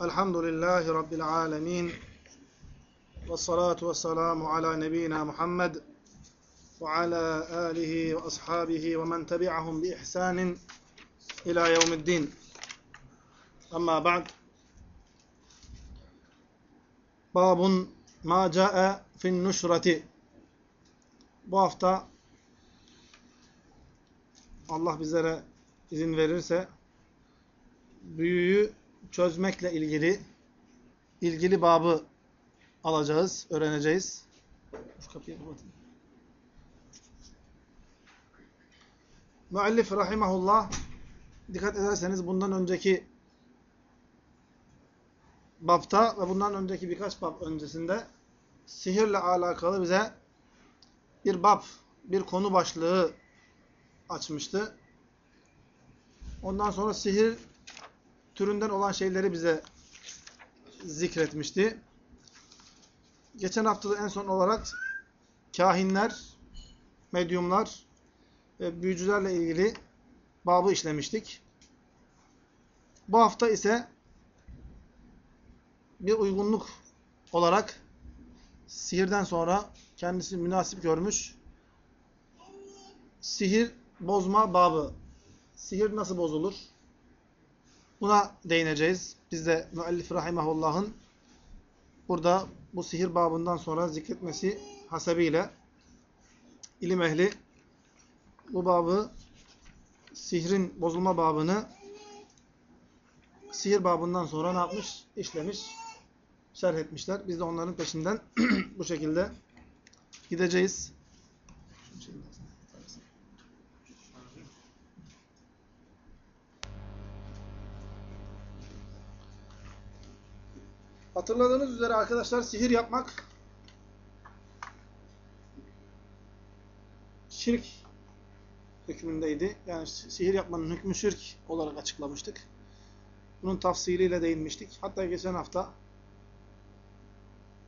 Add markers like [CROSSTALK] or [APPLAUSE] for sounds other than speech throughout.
Elhamdülillahi Rabbil alemin. Ve salatu ve selamu ala nebina Muhammed ve ala alihi ve ashabihi ve men tebi'ahum bi ihsanin ila yevmiddin. Ama ba'd. Babun ma ca'e fin nuşrati. Bu hafta Allah bizlere izin verirse büyüyü çözmekle ilgili ilgili babı alacağız, öğreneceğiz. Şu kapıyı kapatın. Müellif rahimahullah dikkat ederseniz bundan önceki bapta ve bundan önceki birkaç bab öncesinde sihirle alakalı bize bir bab, bir konu başlığı açmıştı. Ondan sonra sihir türünden olan şeyleri bize zikretmişti. Geçen haftada en son olarak kahinler, medyumlar ve büyücülerle ilgili babı işlemiştik. Bu hafta ise bir uygunluk olarak sihirden sonra kendisi münasip görmüş sihir bozma babı. Sihir nasıl bozulur? Buna değineceğiz. Biz de müellif rahimahullah'ın burada bu sihir babından sonra zikretmesi hasebiyle ilim ehli bu babı sihrin bozulma babını sihir babından sonra ne yapmış? İşlemiş, şerh etmişler. Biz de onların peşinden [CLEARS THROAT] bu şekilde gideceğiz. Hatırladığınız üzere arkadaşlar sihir yapmak şirk hükmündeydi. Yani sihir yapmanın hükmü şirk olarak açıklamıştık. Bunun tafsiliyle değinmiştik. Hatta geçen hafta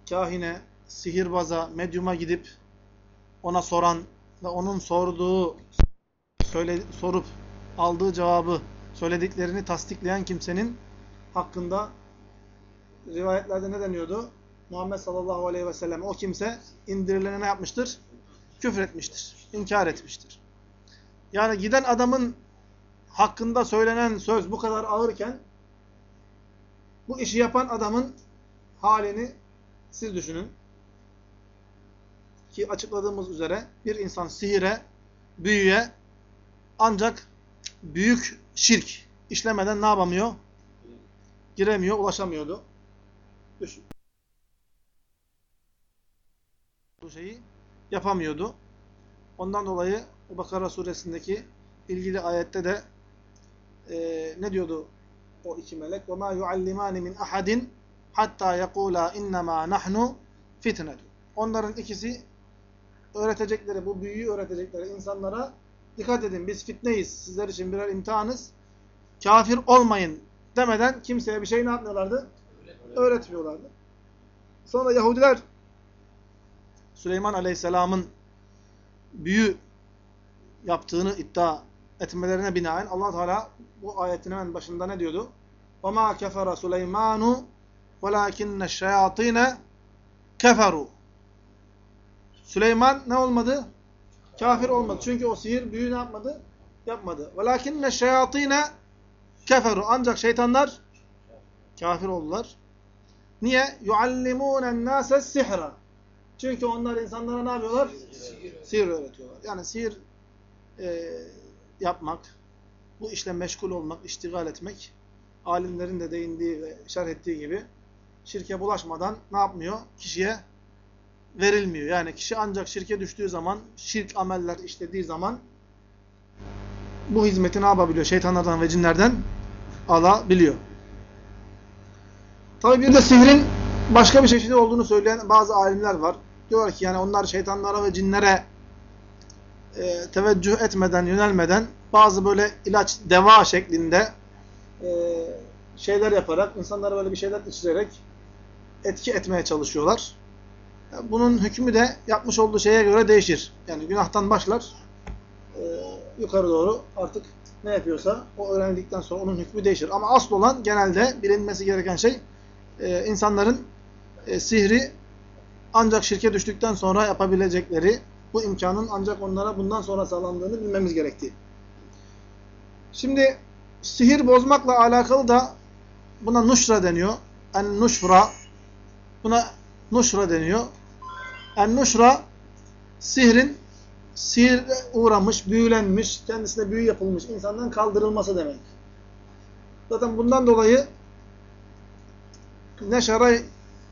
kahine, sihirbaza, medyuma gidip ona soran ve onun sorduğu, söyle, sorup aldığı cevabı, söylediklerini tasdikleyen kimsenin hakkında rivayetlerde ne deniyordu? Muhammed sallallahu aleyhi ve sellem o kimse indirilene ne yapmıştır? Küfür etmiştir. İnkar etmiştir. Yani giden adamın hakkında söylenen söz bu kadar ağırken bu işi yapan adamın halini siz düşünün. Ki açıkladığımız üzere bir insan sihire, büyüye ancak büyük şirk işlemeden ne yapamıyor? Giremiyor, ulaşamıyordu Düşün. Bu şeyi yapamıyordu. Ondan dolayı Bakara suresindeki ilgili ayette de e, ne diyordu o iki melek? وَمَا يُعَلِّمَانِ مِنْ أَحَدٍ hatta يَقُولَا اِنَّمَا نَحْنُ فِتْنَةٌ Onların ikisi öğretecekleri, bu büyüyü öğretecekleri insanlara dikkat edin biz fitneyiz, sizler için birer imtihanız. Kafir olmayın demeden kimseye bir şey ne yapmıyorlardı? Öğretmiyorlardı. Sonra Yahudiler Süleyman Aleyhisselam'ın büyü yaptığını iddia etmelerine binaen allah Teala bu ayetin hemen başında ne diyordu? وَمَا كَفَرَ سُلَيْمَانُ وَلَاكِنَّ الشَّيَاطِينَ كَفَرُوا Süleyman ne olmadı? Kafir olmadı. Çünkü o sihir büyü ne yapmadı? Yapmadı. وَلَاكِنَّ الشَّيَاطِينَ كَفَرُوا Ancak şeytanlar kafir oldular. Niye? يُعَلِّمُونَ النَّاسَ السِّحْرَ Çünkü onlar insanlara ne yapıyorlar? Sihir, sihir öğretiyorlar. Yani sihir e, yapmak, bu işle meşgul olmak, iştigal etmek, alimlerin de değindiği ve şerh ettiği gibi şirke bulaşmadan ne yapmıyor? Kişiye verilmiyor. Yani kişi ancak şirke düştüğü zaman, şirk ameller işlediği zaman bu hizmeti ne yapabiliyor? Şeytanlardan ve cinlerden alabiliyor. Tabi bir de sihrin başka bir çeşidi olduğunu söyleyen bazı alimler var. Diyorlar ki yani onlar şeytanlara ve cinlere e, teveccüh etmeden, yönelmeden bazı böyle ilaç, deva şeklinde e, şeyler yaparak, insanlara böyle bir şeyler içirerek etki etmeye çalışıyorlar. Bunun hükmü de yapmış olduğu şeye göre değişir. Yani günahtan başlar. e, yukarı doğru artık ne yapıyorsa o öğrendikten sonra onun hükmü değişir. Ama asıl olan genelde bilinmesi gereken şey e, insanların e, sihri ancak şirke düştükten sonra yapabilecekleri bu imkanın ancak onlara bundan sonra sağlandığını bilmemiz gerektiği. Şimdi sihir bozmakla alakalı da buna nuşra deniyor. En nuşra buna nuşra deniyor. En nuşra sihrin sihir uğramış, büyülenmiş, kendisine büyü yapılmış insandan kaldırılması demek. Zaten bundan dolayı neşara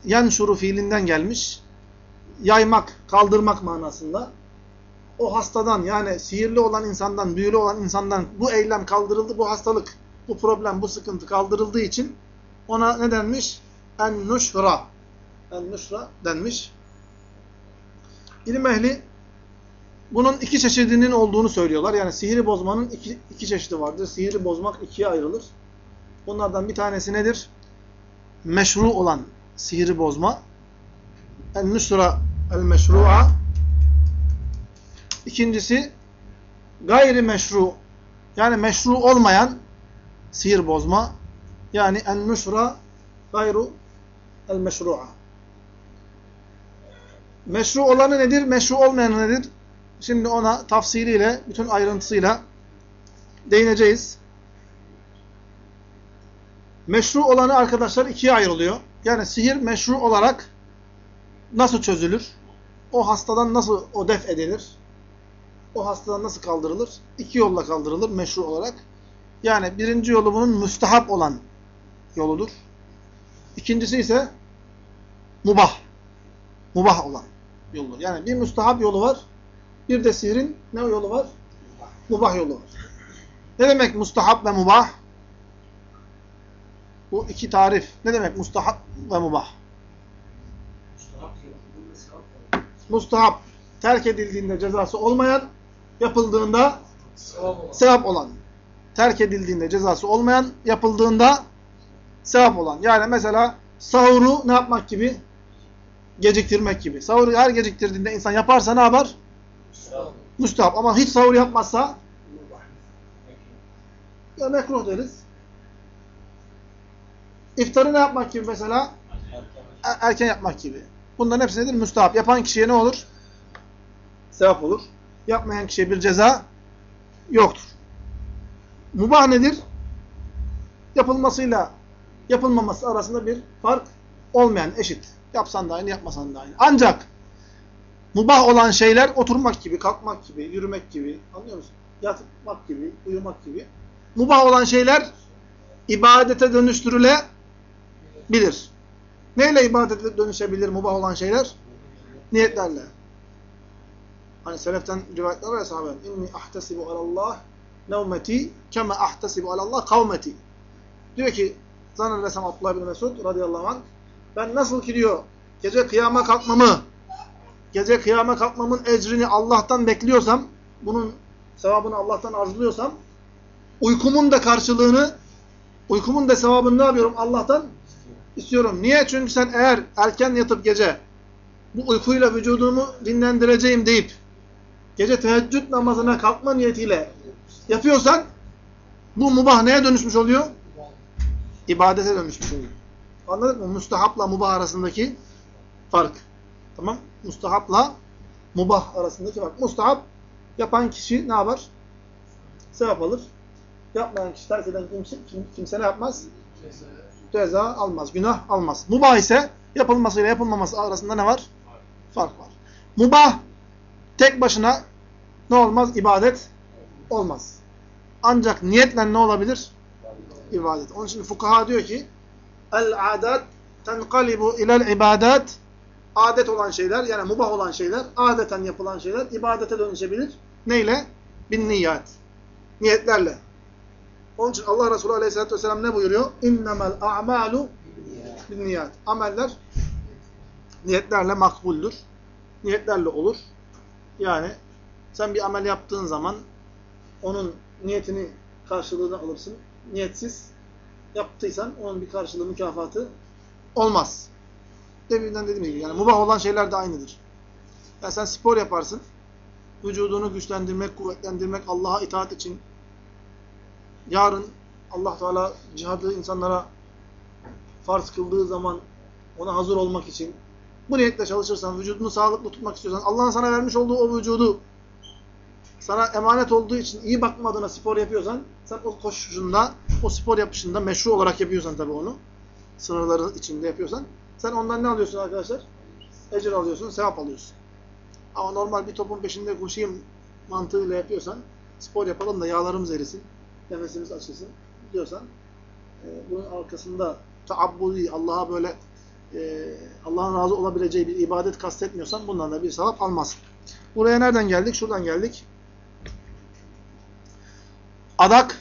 yanşuru fiilinden gelmiş. Yaymak, kaldırmak manasında. O hastadan yani sihirli olan insandan, büyülü olan insandan bu eylem kaldırıldı, bu hastalık, bu problem, bu sıkıntı kaldırıldığı için ona ne denmiş? En-nuşra. En-nuşra denmiş. İlim ehli bunun iki çeşidinin olduğunu söylüyorlar. Yani sihiri bozmanın iki, iki çeşidi vardır. Sihiri bozmak ikiye ayrılır. Bunlardan bir tanesi nedir? Meşru olan sihiri bozma. En-nusra el-meşru'a. İkincisi gayri meşru yani meşru olmayan sihir bozma. Yani en-nusra gayru el-meşru'a. Meşru olanı nedir? Meşru olmayanı nedir? Şimdi ona tafsiliyle, bütün ayrıntısıyla değineceğiz. Meşru olanı arkadaşlar ikiye ayrılıyor. Yani sihir meşru olarak nasıl çözülür? O hastadan nasıl o def edilir? O hastadan nasıl kaldırılır? İki yolla kaldırılır meşru olarak. Yani birinci yolu bunun müstehap olan yoludur. İkincisi ise mubah. Mubah olan yoludur. Yani bir müstehap yolu var. Bir de sihirin ne yolu var? Mubah yolu var. Ne demek mustahap ve mubah? Bu iki tarif. Ne demek mustahap ve mubah? Mustahap terk edildiğinde cezası olmayan, yapıldığında sevap olan. Terk edildiğinde cezası olmayan, yapıldığında sevap olan. Yani mesela sahuru ne yapmak gibi? Geciktirmek gibi. Sahuru her geciktirdiğinde insan yaparsa ne yapar? Müstahap. Ama hiç sahur yapmazsa ya mekruh deriz. İftarı ne yapmak gibi mesela? Erken yapmak gibi. Bunların hepsi nedir? Müstahap. Yapan kişiye ne olur? Sevap olur. Yapmayan kişiye bir ceza yoktur. Mubah nedir? Yapılmasıyla yapılmaması arasında bir fark olmayan, eşit. Yapsan da aynı, yapmasan da aynı. Ancak mubah olan şeyler oturmak gibi, kalkmak gibi, yürümek gibi, anlıyor musun? Yatmak gibi, uyumak gibi. Mubah olan şeyler ibadete dönüştürülebilir. Neyle ibadete dönüşebilir mubah olan şeyler? Niyetlerle. Hani seleften rivayetler var ya sahabenin. İnni ahtesibu alallah nevmeti keme ahtesibu alallah kavmeti. Diyor ki zannedersem Abdullah bin Mesud radıyallahu anh ben nasıl ki diyor gece kıyama kalkmamı gece kıyama kalkmamın ecrini Allah'tan bekliyorsam bunun sevabını Allah'tan arzuluyorsam uykumun da karşılığını uykumun da sevabını ne yapıyorum? Allah'tan istiyorum. Niye? Çünkü sen eğer erken yatıp gece bu uykuyla vücudumu dinlendireceğim deyip gece teheccüd namazına kalkma niyetiyle yapıyorsan bu mubah neye dönüşmüş oluyor? İbadete dönüşmüş oluyor. Anladın mı? Mustahapla mubah arasındaki fark. Tamam? Mustahapla mubah arasındaki fark. Mustahap yapan kişi ne yapar? Sevap alır. Yapmayan kişi, terk eden kimse, kimse ne yapmaz? Almaz, günah almaz. Mubah ise yapılmasıyla yapılmaması arasında ne var? Fark var. Mubah tek başına ne olmaz? İbadet olmaz. Ancak niyetle ne olabilir? İbadet. Onun için fukaha diyor ki el-adat tenkalibu ilel ibadat adet olan şeyler yani mubah olan şeyler adeten yapılan şeyler ibadete dönüşebilir. Neyle? Bin niyat. Niyetlerle. Onun için Allah Resulü Aleyhisselatü Vesselam ne buyuruyor? A'malu bin niyat. Ameller niyetlerle makbuldür. Niyetlerle olur. Yani sen bir amel yaptığın zaman onun niyetini karşılığını alırsın. Niyetsiz yaptıysan onun bir karşılığı, mükafatı olmaz. Deminden dediğim gibi yani mubah olan şeyler de aynıdır. Yani sen spor yaparsın. vücudunu güçlendirmek, kuvvetlendirmek, Allah'a itaat için. Yarın Allah Teala cihadı insanlara farz kıldığı zaman ona hazır olmak için bu niyetle çalışırsan, vücudunu sağlıklı tutmak istiyorsan, Allah'ın sana vermiş olduğu o vücudu sana emanet olduğu için iyi bakma adına spor yapıyorsan, sen o koşuşunda, o spor yapışında meşru olarak yapıyorsan tabii onu, sınırları içinde yapıyorsan, sen ondan ne alıyorsun arkadaşlar? Ecir alıyorsun, sevap alıyorsun. Ama normal bir topun peşinde koşayım mantığıyla yapıyorsan, spor yapalım da yağlarımız erisin, nefesimiz açılsın diyorsan, e, bunun arkasında taabbudi, Allah'a böyle e, Allah'ın razı olabileceği bir ibadet kastetmiyorsan bundan da bir sevap almazsın. Buraya nereden geldik? Şuradan geldik. Adak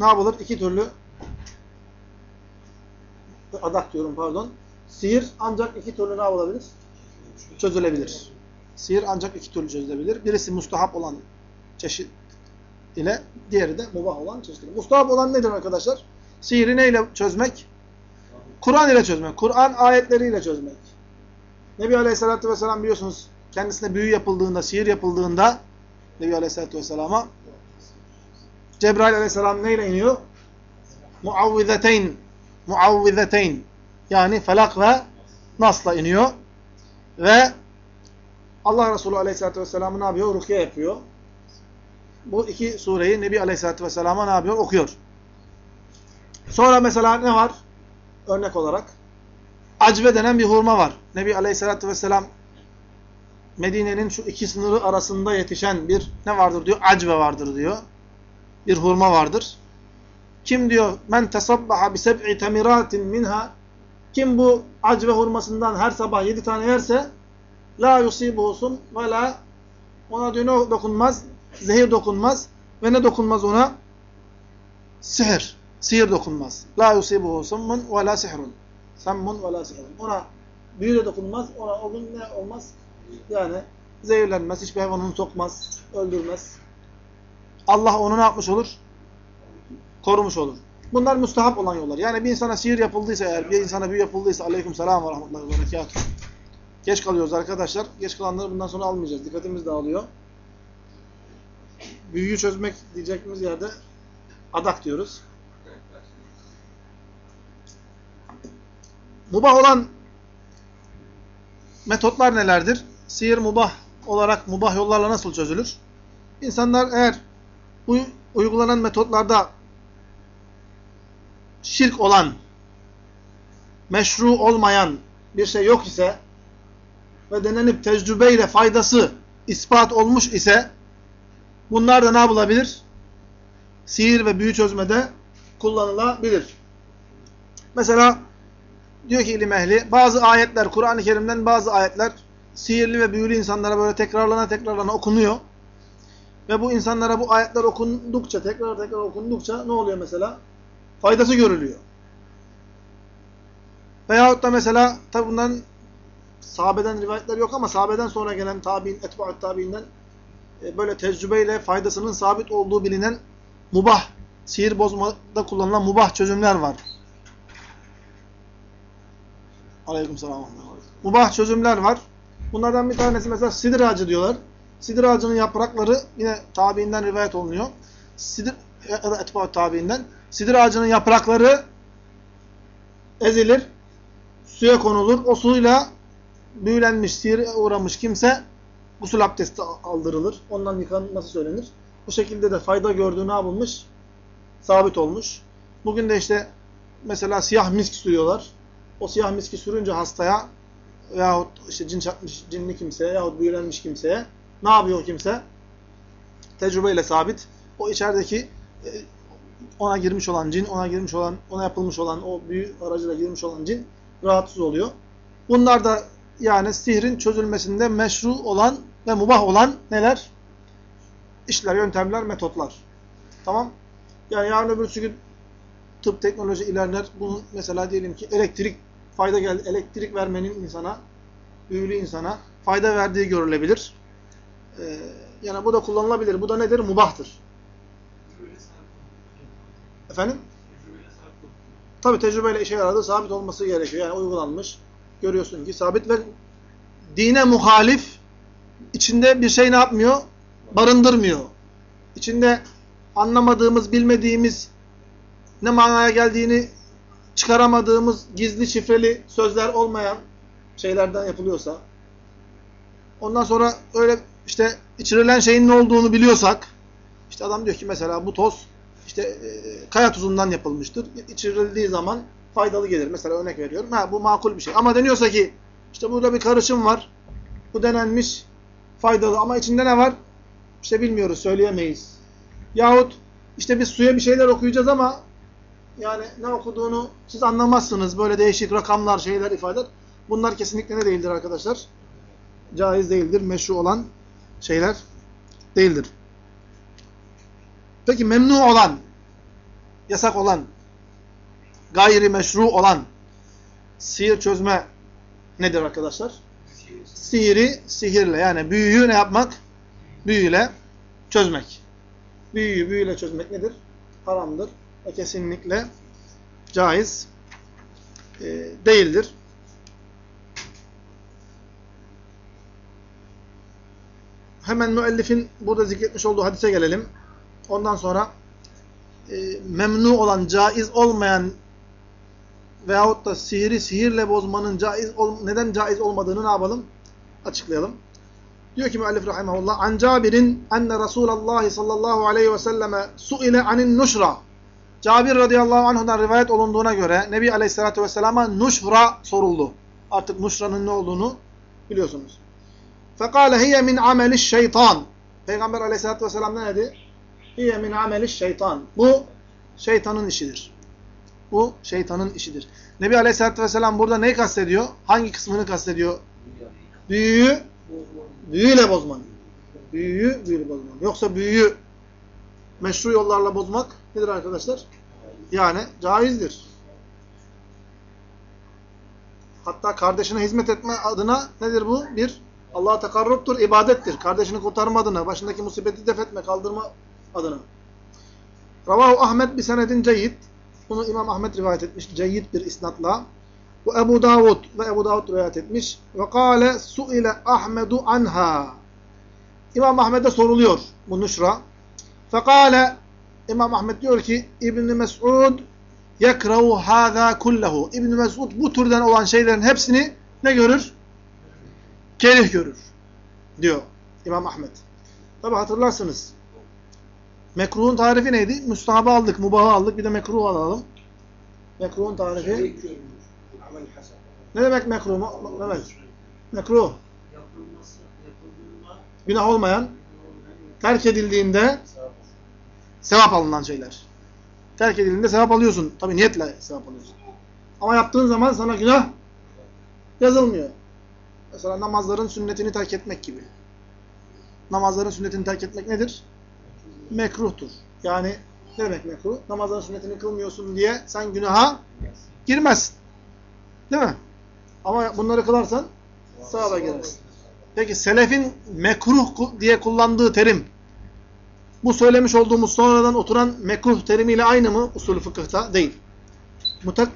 ne yapılır? İki türlü adak diyorum pardon. Sihir ancak iki türlü ne yapılabilir? Çözülebilir. Sihir ancak iki türlü çözülebilir. Birisi mustahap olan çeşit ile diğeri de mubah olan çeşit. Mustahap olan nedir arkadaşlar? Sihiri neyle çözmek? Kur'an ile çözmek. Kur'an ayetleriyle çözmek. Nebi Aleyhisselatü Vesselam biliyorsunuz kendisine büyü yapıldığında, sihir yapıldığında Nebi Aleyhisselatü Vesselam'a Cebrail Aleyhisselam neyle iniyor? Muavvizeteyn. Muavvizeteyn. Yani felak ve nasla iniyor. Ve Allah Resulü Aleyhisselatü Vesselam'ı ne yapıyor? Rukiye yapıyor. Bu iki sureyi Nebi Aleyhisselatü Vesselam'a ne yapıyor? Okuyor. Sonra mesela ne var? Örnek olarak. Acve denen bir hurma var. Nebi Aleyhisselatü Vesselam Medine'nin şu iki sınırı arasında yetişen bir ne vardır diyor? Acve vardır diyor. Bir hurma vardır. Kim diyor? Men tesabbaha bi seb'i temiratin minha kim bu acve hurmasından her sabah yedi tane yerse la yusibuhusum ve la ona diyor ne dokunmaz? Zehir dokunmaz. Ve ne dokunmaz ona? Sihir. Sihir dokunmaz. La yusibuhu summun ve la sihrun. Sammun ve la sihrun. Ona büyü de dokunmaz. Ona o gün ne olmaz? Yani zehirlenmez. Hiçbir hayvan onu sokmaz. Öldürmez. Allah onu ne yapmış olur? Korumuş olur. Bunlar müstahap olan yollar. Yani bir insana sihir yapıldıysa eğer, bir insana büyü yapıldıysa aleyküm selam ve rahmetullahi ve berekatuhu. Geç kalıyoruz arkadaşlar. Geç kalanları bundan sonra almayacağız. Dikkatimiz dağılıyor. Büyüyü çözmek diyeceğimiz yerde adak diyoruz. Mubah olan metotlar nelerdir? Sihir mubah olarak mubah yollarla nasıl çözülür? İnsanlar eğer bu uygulanan metotlarda şirk olan, meşru olmayan bir şey yok ise ve denenip tecrübeyle faydası ispat olmuş ise bunlar da ne yapılabilir? Sihir ve büyü çözmede kullanılabilir. Mesela diyor ki ilim ehli bazı ayetler Kur'an-ı Kerim'den bazı ayetler sihirli ve büyülü insanlara böyle tekrarlana tekrarlana okunuyor. Ve bu insanlara bu ayetler okundukça, tekrar tekrar okundukça ne oluyor mesela? Faydası görülüyor. Veyahut da mesela tabi bunların sahabeden rivayetler yok ama sahabeden sonra gelen tabi'in, etba'at tabi'inden böyle tecrübeyle faydasının sabit olduğu bilinen mubah, sihir bozmada kullanılan mubah çözümler var. Aleykümselam. Mubah çözümler var. Bunlardan bir tanesi mesela sidir ağacı diyorlar. Sidir ağacının yaprakları yine tabiinden rivayet olunuyor. Sidir ya tabiinden. Sidir ağacının yaprakları ezilir, suya konulur. O suyla büyülenmiş, sihire uğramış kimse gusül abdesti aldırılır. Ondan yıkanması söylenir. Bu şekilde de fayda gördüğü ne yapılmış? Sabit olmuş. Bugün de işte mesela siyah misk sürüyorlar. O siyah miski sürünce hastaya yahut işte cin çarpmış cinli kimseye yahut büyülenmiş kimseye ne yapıyor kimse? Tecrübeyle sabit. O içerideki ona girmiş olan cin, ona girmiş olan, ona yapılmış olan o büyü aracıyla girmiş olan cin rahatsız oluyor. Bunlar da yani sihrin çözülmesinde meşru olan ve mubah olan neler? İşler, yöntemler, metotlar. Tamam? Yani yarın öbürsü gün tıp, teknoloji ilerler. Bunun mesela diyelim ki elektrik fayda geldi. Elektrik vermenin insana, büyülü insana fayda verdiği görülebilir. Ee, yani bu da kullanılabilir. Bu da nedir? Mubahtır. Efendim? Tabi tecrübeyle işe yaradığı sabit olması gerekiyor. Yani uygulanmış. Görüyorsun ki sabit ve dine muhalif içinde bir şey ne yapmıyor? barındırmıyor. İçinde anlamadığımız, bilmediğimiz, ne manaya geldiğini çıkaramadığımız gizli şifreli sözler olmayan şeylerden yapılıyorsa ondan sonra öyle işte içirilen şeyin ne olduğunu biliyorsak işte adam diyor ki mesela bu toz işte e, kaya tuzundan yapılmıştır. İçirildiği zaman faydalı gelir. Mesela örnek veriyorum. Ha bu makul bir şey. Ama deniyorsa ki işte burada bir karışım var. Bu denenmiş faydalı ama içinde ne var? İşte bilmiyoruz, söyleyemeyiz. Yahut işte biz suya bir şeyler okuyacağız ama yani ne okuduğunu siz anlamazsınız. Böyle değişik rakamlar, şeyler ifade. Bunlar kesinlikle ne değildir arkadaşlar? Caiz değildir. Meşru olan şeyler değildir. Peki memnu olan, yasak olan, gayri meşru olan sihir çözme nedir arkadaşlar? Sihiri sihirle yani büyüyü ne yapmak? Büyüyle çözmek. Büyüyü büyüyle çözmek nedir? Haramdır ve kesinlikle caiz e, değildir. Hemen müellifin burada zikretmiş olduğu hadise gelelim. Ondan sonra e, memnu olan, caiz olmayan veyahut da sihiri sihirle bozmanın caiz neden caiz olmadığını ne yapalım? Açıklayalım. Diyor ki müellif rahimahullah an Cabir'in enne Resulullah sallallahu aleyhi ve selleme suile anin nuşra. Cabir radıyallahu anh'dan rivayet olunduğuna göre Nebi aleyhissalatü vesselama nuşra soruldu. Artık nuşranın ne olduğunu biliyorsunuz. Fekale hiye min ameli şeytan. Peygamber aleyhissalatü vesselam ne dedi? Hiye min ameli şeytan. Bu şeytanın işidir. Bu şeytanın işidir. Nebi Aleyhisselatü Vesselam burada neyi kastediyor? Hangi kısmını kastediyor? Büyüyü büyüyle bozmanı. Büyüyü büyüyle bozmanı. Yoksa büyüyü meşru yollarla bozmak nedir arkadaşlar? Yani caizdir. Hatta kardeşine hizmet etme adına nedir bu? Bir Allah'a takarruptur, ibadettir. Kardeşini kurtarma adına, başındaki musibeti def etme, kaldırma adına. Ravahu Ahmet bir senedin ceyyid. Bunu İmam Ahmet rivayet etmiş. Ceyyid bir isnatla. Ve Ebu Davud ve Ebu Davud rivayet etmiş. Ve kâle su'ile Ahmedu anha. İmam Ahmet'e soruluyor bu nüşra. Fekâle İmam Ahmet diyor ki İbn-i Mes'ud yekrahu hâzâ kullehu. İbn-i Mes'ud bu türden olan şeylerin hepsini ne görür? Kerih görür. Diyor İmam Ahmet. Tabi hatırlarsınız. Mekruhun tarifi neydi? Müstahabı aldık, mubahı aldık, bir de mekruh alalım. Mekruhun tarifi. Ne demek mekruh? Ne demek? Mekruh. Günah olmayan, terk edildiğinde sevap alınan şeyler. Terk edildiğinde sevap alıyorsun. Tabi niyetle sevap alıyorsun. Ama yaptığın zaman sana günah yazılmıyor. Mesela namazların sünnetini terk etmek gibi. Namazların sünnetini terk etmek nedir? Mekruhtur. Yani ne demek mekruh? Namazların sünnetini kılmıyorsun diye sen günaha girmezsin. Değil mi? Ama bunları kılarsan sahaba girersin. Peki selefin mekruh diye kullandığı terim bu söylemiş olduğumuz sonradan oturan mekruh terimiyle aynı mı usulü fıkıhta? Değil. Mutak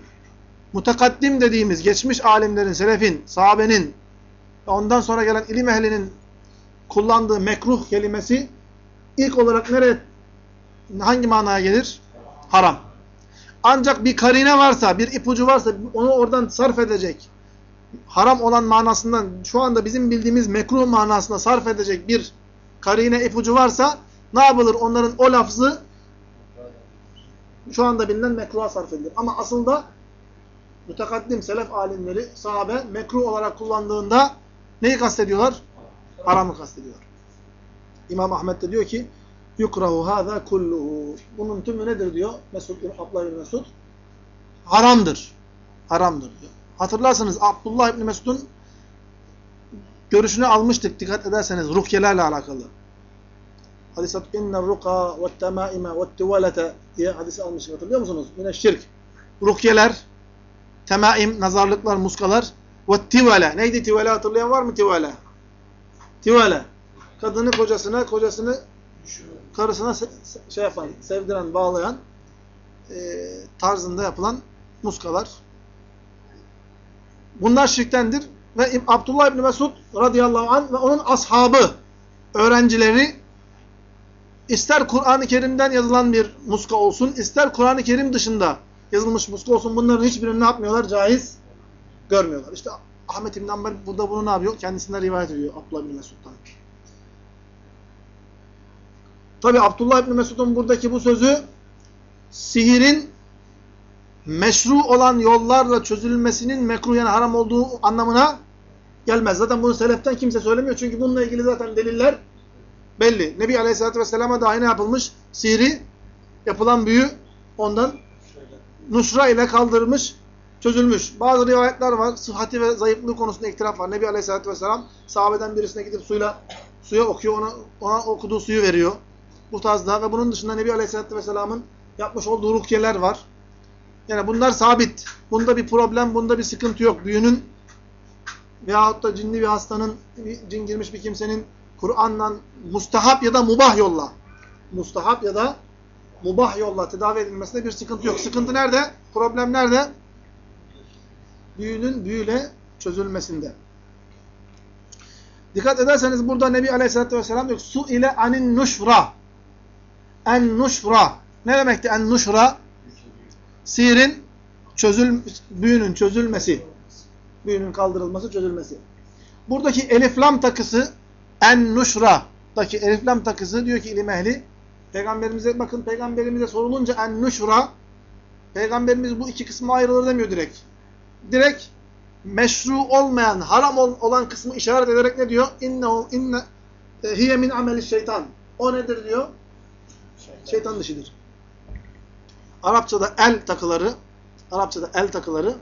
mutakaddim dediğimiz geçmiş alimlerin, selefin, sahabenin ondan sonra gelen ilim ehlinin kullandığı mekruh kelimesi ilk olarak nereye hangi manaya gelir? Haram. Ancak bir karine varsa, bir ipucu varsa onu oradan sarf edecek. Haram olan manasından şu anda bizim bildiğimiz mekruh manasına sarf edecek bir karine ipucu varsa ne yapılır? Onların o lafzı şu anda bilinen mekruha sarf edilir. Ama aslında mütekaddim selef alimleri sahabe mekruh olarak kullandığında neyi kastediyorlar? Haramı kastediyorlar. İmam Ahmet de diyor ki yukrahu hâzâ kulluhu. Bunun tümü nedir diyor Mesud, Abdullah bin Mesud? Haramdır. Haramdır diyor. Hatırlarsınız Abdullah bin Mesud'un görüşünü almıştık dikkat ederseniz ruhyelerle alakalı. Hadis inner ruka ve temaime ve tivalete diye hadisi almıştık hatırlıyor musunuz? Yine şirk. Ruhyeler, temaim, nazarlıklar, muskalar ve tivale. Neydi tivale hatırlayan var mı tivale? Tivale kadını kocasına, kocasını karısına şey yapan, sevdiren, bağlayan e, tarzında yapılan muskalar. Bunlar şirktendir. Ve Abdullah İbni Mesud radıyallahu anh ve onun ashabı, öğrencileri ister Kur'an-ı Kerim'den yazılan bir muska olsun, ister Kur'an-ı Kerim dışında yazılmış muska olsun bunların hiçbirini ne yapmıyorlar? Caiz görmüyorlar. İşte Ahmet İbn Hanbel burada bunu ne yapıyor? Kendisinden rivayet ediyor Abdullah bin Mesud'dan. Tabi Abdullah bin Mesud'un buradaki bu sözü sihirin meşru olan yollarla çözülmesinin mekruh yani haram olduğu anlamına gelmez. Zaten bunu seleften kimse söylemiyor. Çünkü bununla ilgili zaten deliller belli. Nebi Aleyhisselatü Vesselam'a dahi ne yapılmış? Sihri, yapılan büyü ondan nuşra ile kaldırılmış, çözülmüş. Bazı rivayetler var. Sıhhati ve zayıflığı konusunda iktiraf var. Nebi Aleyhisselatü Vesselam sahabeden birisine gidip suyla suya okuyor. Ona, ona okuduğu suyu veriyor. Bu tarzda ve bunun dışında Nebi Aleyhisselatü Vesselam'ın yapmış olduğu rukiyeler var. Yani bunlar sabit. Bunda bir problem, bunda bir sıkıntı yok. Büyünün veyahut da cinli bir hastanın, cin girmiş bir kimsenin Kur'an'la mustahap ya da mubah yolla, mustahap ya da mubah yolla tedavi edilmesinde bir sıkıntı yok. Sıkıntı nerede? Problem nerede? Büyünün büyüyle çözülmesinde. Dikkat ederseniz burada Nebi Aleyhisselatü Vesselam diyor su ile anin nuşra. En nuşra. Ne demekti en nuşra? Sihirin çözül, büyünün çözülmesi. Büyünün kaldırılması, çözülmesi. Buradaki elif lam takısı en nuşra'daki elif lam takısı diyor ki ilim ehli peygamberimize bakın peygamberimize sorulunca en nuşra peygamberimiz bu iki kısma ayrılır demiyor direkt. Direkt meşru olmayan, haram olan kısmı işaret ederek ne diyor? İnnehu inne e, hiye min ameli şeytan. O nedir diyor? Şeytan dışıdır. Arapçada el takıları Arapçada el takıları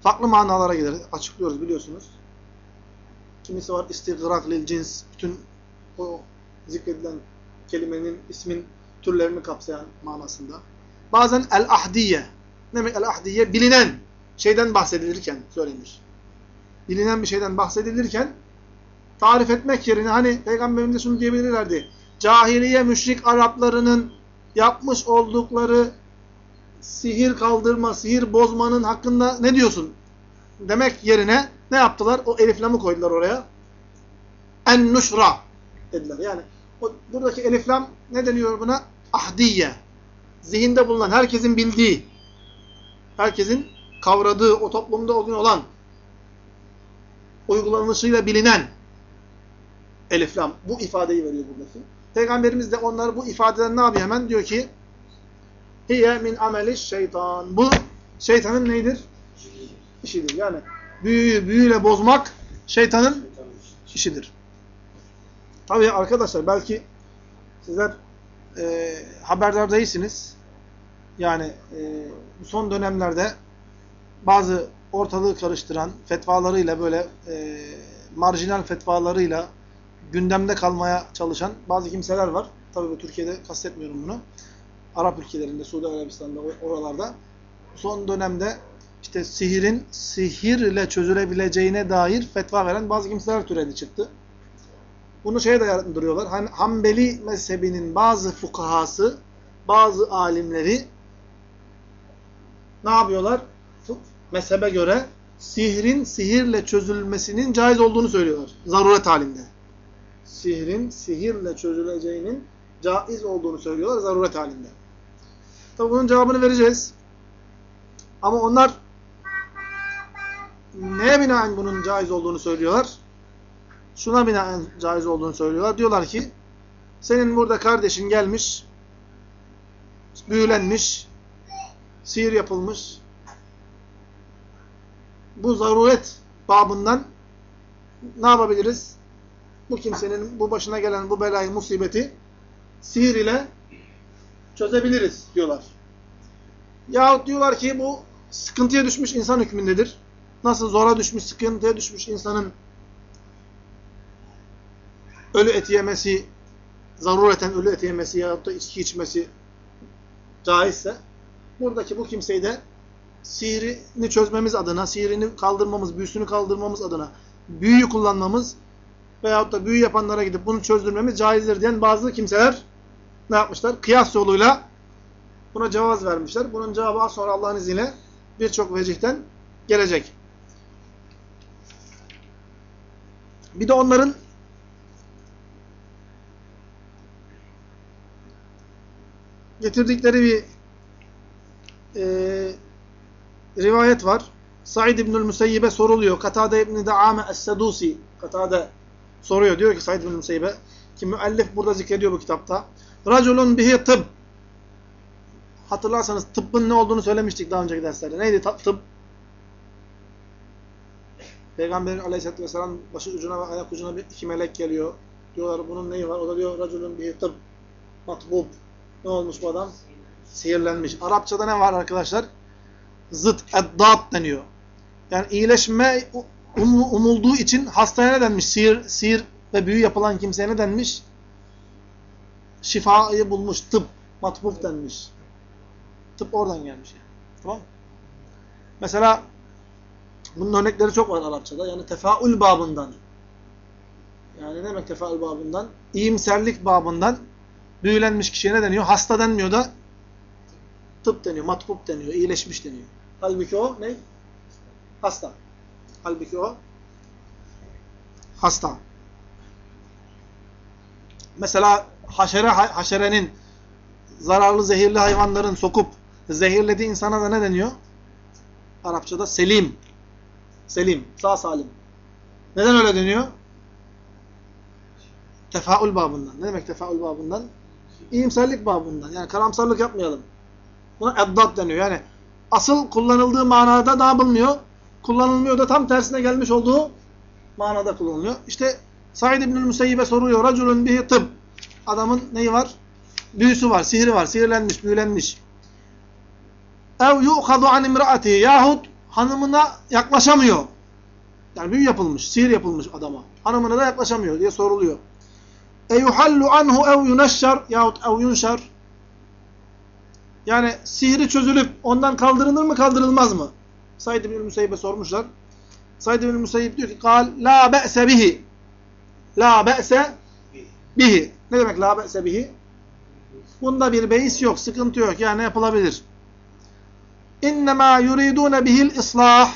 farklı manalara gelir. Açıklıyoruz biliyorsunuz. Kimisi var istigrak lil cins. Bütün o zikredilen kelimenin, ismin türlerini kapsayan manasında. Bazen el-ahdiye. Ne demek el-ahdiye? Bilinen şeyden bahsedilirken söylenir. Bilinen bir şeyden bahsedilirken tarif etmek yerine hani peygamberimize şunu diyebilirlerdi. Cahiliye müşrik Araplarının yapmış oldukları sihir kaldırma, sihir bozmanın hakkında ne diyorsun? Demek yerine ne yaptılar? O eliflamı koydular oraya. En nuşra dediler. Yani o, buradaki eliflam ne deniyor buna? Ahdiye. Zihinde bulunan, herkesin bildiği, herkesin kavradığı, o toplumda o gün olan, uygulanışıyla bilinen eliflam. Bu ifadeyi veriyor buradaki. Peygamberimiz de onları bu ifadeden ne yapıyor hemen? Diyor ki Hiye min ameli şeytan. Bu şeytanın neydir? İşidir. Yani büyüyü büyüyle bozmak şeytanın işidir. Tabii arkadaşlar belki sizler e, haberdar değilsiniz. Yani e, son dönemlerde bazı ortalığı karıştıran fetvalarıyla böyle e, marjinal fetvalarıyla gündemde kalmaya çalışan bazı kimseler var. Tabii Türkiye'de kastetmiyorum bunu. Arap ülkelerinde, Suudi Arabistan'da, oralarda son dönemde işte sihirin sihirle çözülebileceğine dair fetva veren bazı kimseler türedi çıktı. Bunu şeye dayandırıyorlar. Hani Hanbeli mezhebinin bazı fukahası, bazı alimleri ne yapıyorlar? Mezhebe göre sihrin sihirle çözülmesinin caiz olduğunu söylüyorlar. Zaruret halinde. Sihrin sihirle çözüleceğinin caiz olduğunu söylüyorlar zaruret halinde. Tabi bunun cevabını vereceğiz. Ama onlar neye binaen bunun caiz olduğunu söylüyorlar? Şuna binaen caiz olduğunu söylüyorlar. Diyorlar ki senin burada kardeşin gelmiş, büyülenmiş, sihir yapılmış. Bu zaruret babından ne yapabiliriz? Bu kimsenin bu başına gelen bu belayı, musibeti sihir ile çözebiliriz diyorlar. Yahut diyorlar ki bu sıkıntıya düşmüş insan hükmündedir. Nasıl zora düşmüş, sıkıntıya düşmüş insanın ölü et yemesi, zarureten ölü et yemesi yahut da içki içmesi caizse, buradaki bu kimseyi de sihirini çözmemiz adına, sihirini kaldırmamız, büyüsünü kaldırmamız adına büyüyü kullanmamız veyahut da büyü yapanlara gidip bunu çözdürmemiz caizdir diyen bazı kimseler ne yapmışlar? Kıyas yoluyla buna cevaz vermişler. Bunun cevabı sonra Allah'ın izniyle birçok vecihten gelecek. Bir de onların getirdikleri bir e, rivayet var. Said İbnül Müseyyib'e soruluyor. Katade İbni Daame Es-Sedusi. Katade soruyor. Diyor ki Said İbnül Müseyyib'e ki müellif burada zikrediyor bu kitapta. Raculun bihi tıbb. Hatırlarsanız tıbbın ne olduğunu söylemiştik daha önceki derslerde. Neydi tıbb? Peygamberin aleyhisselatü vesselam başı ucuna ve ayak ucuna bir iki melek geliyor. Diyorlar bunun neyi var? O da diyor raculun bihi tıbb. Matbub. Ne olmuş bu adam? Sihirlenmiş. Arapçada ne var arkadaşlar? Zıt, eddat deniyor. Yani iyileşme um, umulduğu için hastaya ne denmiş? Sihir, sihir ve büyü yapılan kimseye ne denmiş? Şifayı bulmuş, tıp, matbuf denmiş. Tıp oradan gelmiş yani. Tamam Mesela bunun örnekleri çok var Arapçada. Yani tefaül babından. Yani ne demek tefaül babından? İyimserlik babından büyülenmiş kişiye ne deniyor? Hasta denmiyor da tıp deniyor, matbub deniyor, iyileşmiş deniyor. Halbuki o ne? Hasta. Halbuki o hasta. Mesela haşere haşerenin zararlı zehirli hayvanların sokup zehirlediği insana da ne deniyor? Arapçada selim. Selim, sağ salim. Neden öyle deniyor? Tefaül babından. Ne demek tefaül babından? İyimserlik babından. Yani karamsarlık yapmayalım. Buna eddat deniyor. Yani asıl kullanıldığı manada da yapılmıyor. Kullanılmıyor da tam tersine gelmiş olduğu manada kullanılıyor. İşte Said İbnül Müseyyib'e soruyor. Raculun bihi tıbb. Adamın neyi var? Büyüsü var, sihri var. Sihirlenmiş, büyülenmiş. Ev yu'kadu an imraati. Yahut hanımına yaklaşamıyor. Yani büyü yapılmış, sihir yapılmış adama. Hanımına da yaklaşamıyor diye soruluyor. E yuhallu anhu ev yuneşşer yahut ev yunşer. Yani sihri çözülüp ondan kaldırılır mı kaldırılmaz mı? Said bin Müseyyib'e sormuşlar. Said bin Müseyyib diyor ki kal la be'se bihi. La be'se bihi. Ne demek la be'se bihi? Bunda bir beis yok, sıkıntı yok. Yani yapılabilir. İnnemâ yuridûne bihil islah.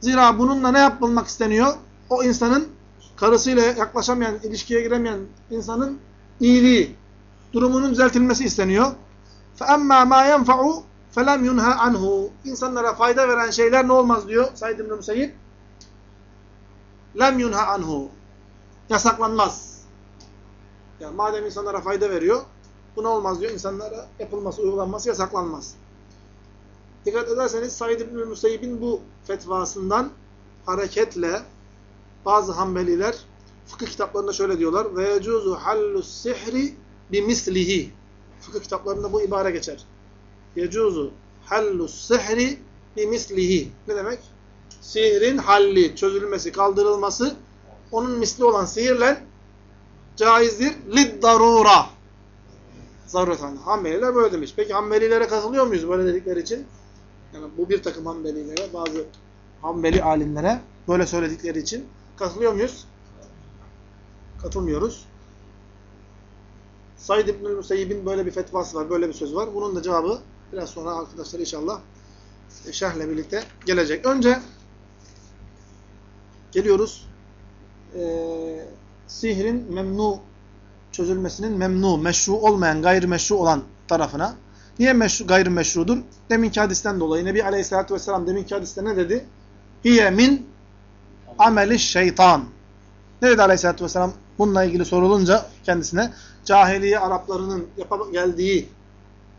Zira bununla ne yapılmak isteniyor? O insanın karısıyla yaklaşamayan, ilişkiye giremeyen insanın iyiliği, durumunun düzeltilmesi isteniyor. فَأَمَّا مَا يَنْفَعُ Felem yunha anhu. İnsanlara fayda veren şeyler ne olmaz diyor Said İbn-i Müseyyip. Lem yunha anhu. Yasaklanmaz. Yani madem insanlara fayda veriyor, bu ne olmaz diyor. İnsanlara yapılması, uygulanması yasaklanmaz. Dikkat ederseniz Said İbn-i Müseyyip'in bu fetvasından hareketle bazı Hanbeliler fıkıh kitaplarında şöyle diyorlar. Ve yecuzu hallus sihri bimislihi. Fıkıh kitaplarında bu ibare geçer. Yecuzu hallus sihri bimislihi. Ne demek? Sihrin halli, çözülmesi, kaldırılması onun misli olan sihirle caizdir. Lid darura. Zaruratan. Hanbeliler böyle demiş. Peki Hanbelilere katılıyor muyuz böyle dedikleri için? Yani bu bir takım Hanbelilere, bazı Hanbeli alimlere böyle söyledikleri için katılıyor muyuz? Katılmıyoruz. Said İbnül Müseyyib'in böyle bir fetvası var, böyle bir söz var. Bunun da cevabı biraz sonra arkadaşlar inşallah şerhle birlikte gelecek. Önce geliyoruz e, sihrin memnu çözülmesinin memnu, meşru olmayan, gayrimeşru olan tarafına. Niye meşru, gayrimeşrudur? Deminki hadisten dolayı Nebi Aleyhisselatü Vesselam deminki hadiste ne dedi? Hiye min ameli şeytan. Ne dedi Aleyhisselatü Vesselam? Bununla ilgili sorulunca kendisine cahiliye Araplarının yapa geldiği,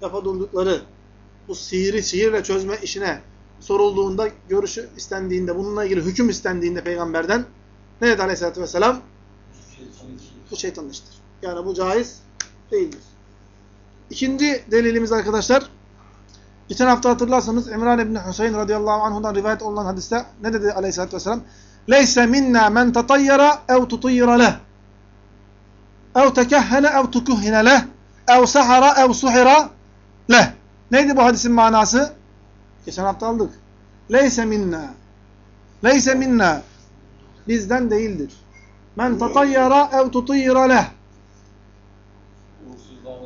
yapadurdukları bu sihiri sihirle çözme işine sorulduğunda, görüşü istendiğinde, bununla ilgili hüküm istendiğinde peygamberden ne dedi Aleyhisselatü Vesselam? Bu şeytan iştir. Yani bu caiz değildir. İkinci delilimiz arkadaşlar, geçen hafta hatırlarsanız İmran İbni Hüseyin radıyallahu anhudan rivayet olunan hadiste ne dedi aleyhissalatü vesselam? Leyse minna men tatayyara ev tutayyara leh ev tekehhene ev tukuhhine leh ev sahara ev suhira leh. Neydi bu hadisin manası? Geçen hafta aldık. Leyse minna. Leyse minna. Bizden değildir. Men tatayyara ev tutayyara leh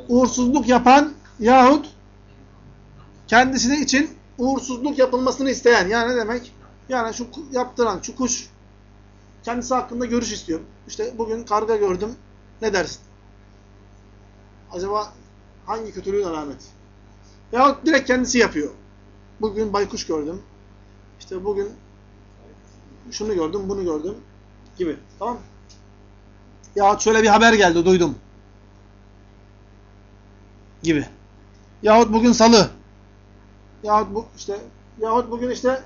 uğursuzluk yapan yahut kendisinin için uğursuzluk yapılmasını isteyen. Yani ne demek? Yani şu yaptıran, şu kuş kendisi hakkında görüş istiyor. İşte bugün karga gördüm. Ne dersin? Acaba Hangi kötülüğün alameti? Yahut direkt kendisi yapıyor. Bugün baykuş gördüm. İşte bugün şunu gördüm, bunu gördüm gibi. Tamam Yahut şöyle bir haber geldi, duydum. Gibi. Yahut bugün salı. Yahut bu işte yahut bugün işte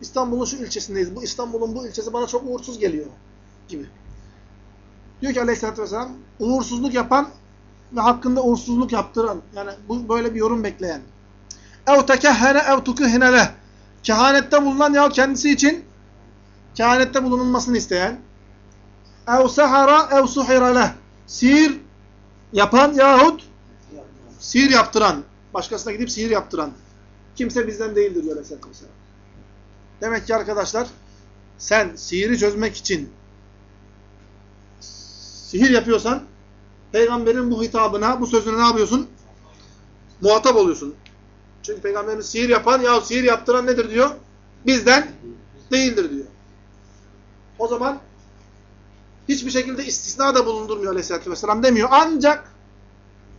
İstanbul'un şu ilçesindeyiz. Bu İstanbul'un bu ilçesi bana çok uğursuz geliyor gibi. Diyor ki Aleyhisselatü vesselam uğursuzluk yapan ve hakkında uğursuzluk yaptıran yani bu böyle bir yorum bekleyen. Ev tekehhene ev tukihhene leh. Kehanette bulunan ya kendisi için kehanette bulunulmasını isteyen. Ev sehara ev suhira leh. Sihir yapan yahut sihir yaptıran. Başkasına gidip sihir yaptıran. Kimse bizden değildir diyor Aleyhisselatü. Demek ki arkadaşlar sen sihiri çözmek için sihir yapıyorsan peygamberin bu hitabına, bu sözüne ne yapıyorsun? Muhatap oluyorsun. Çünkü peygamberimiz sihir yapan ya sihir yaptıran nedir diyor? Bizden değildir diyor. O zaman hiçbir şekilde istisna da bulundurmuyor aleyhissalatü vesselam demiyor. Ancak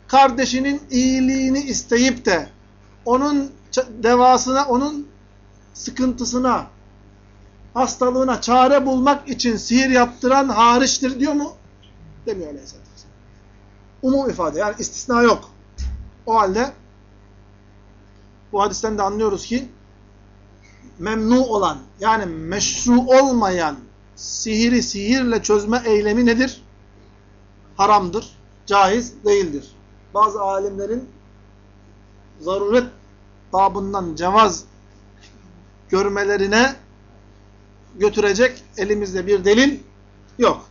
kardeşinin iyiliğini isteyip de onun devasına, onun sıkıntısına, hastalığına çare bulmak için sihir yaptıran hariçtir diyor mu? Demiyor Aleyhisselatü Vesselam. Umum ifade yani istisna yok. O halde bu hadisten de anlıyoruz ki memnu olan yani meşru olmayan sihiri sihirle çözme eylemi nedir? Haramdır, caiz değildir. Bazı alimlerin zaruret babından cevaz görmelerine götürecek elimizde bir delil yok.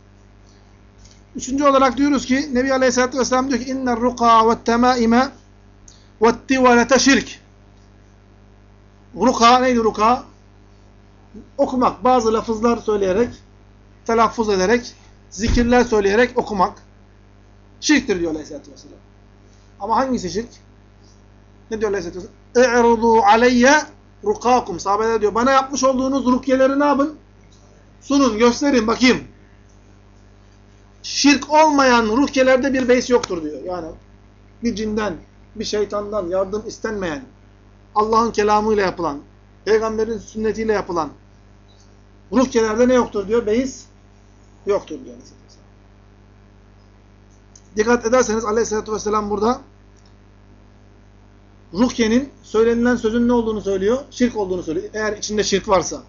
Üçüncü olarak diyoruz ki Nebi Aleyhisselatü Vesselam diyor ki inner ruka ve temaime ve tivalete şirk. Ruka neydi ruka? Okumak. Bazı lafızlar söyleyerek, telaffuz ederek, zikirler söyleyerek okumak. Şirktir diyor Aleyhisselatü Vesselam. Ama hangisi şirk? Ne diyor Aleyhisselatü Vesselam? اِعْرُضُوا عَلَيَّ rukakum. Sahabeler diyor bana yapmış olduğunuz rukyeleri ne yapın? Sunun, gösterin, bakayım. Şirk olmayan rukyelerde bir beys yoktur diyor. Yani bir cinden, bir şeytandan yardım istenmeyen, Allah'ın kelamıyla yapılan, peygamberin sünnetiyle yapılan rukyelerde ne yoktur diyor? Beis yoktur diyor. Dikkat ederseniz aleyhissalatü vesselam burada ruhyenin söylenilen sözün ne olduğunu söylüyor? Şirk olduğunu söylüyor. Eğer içinde şirk varsa.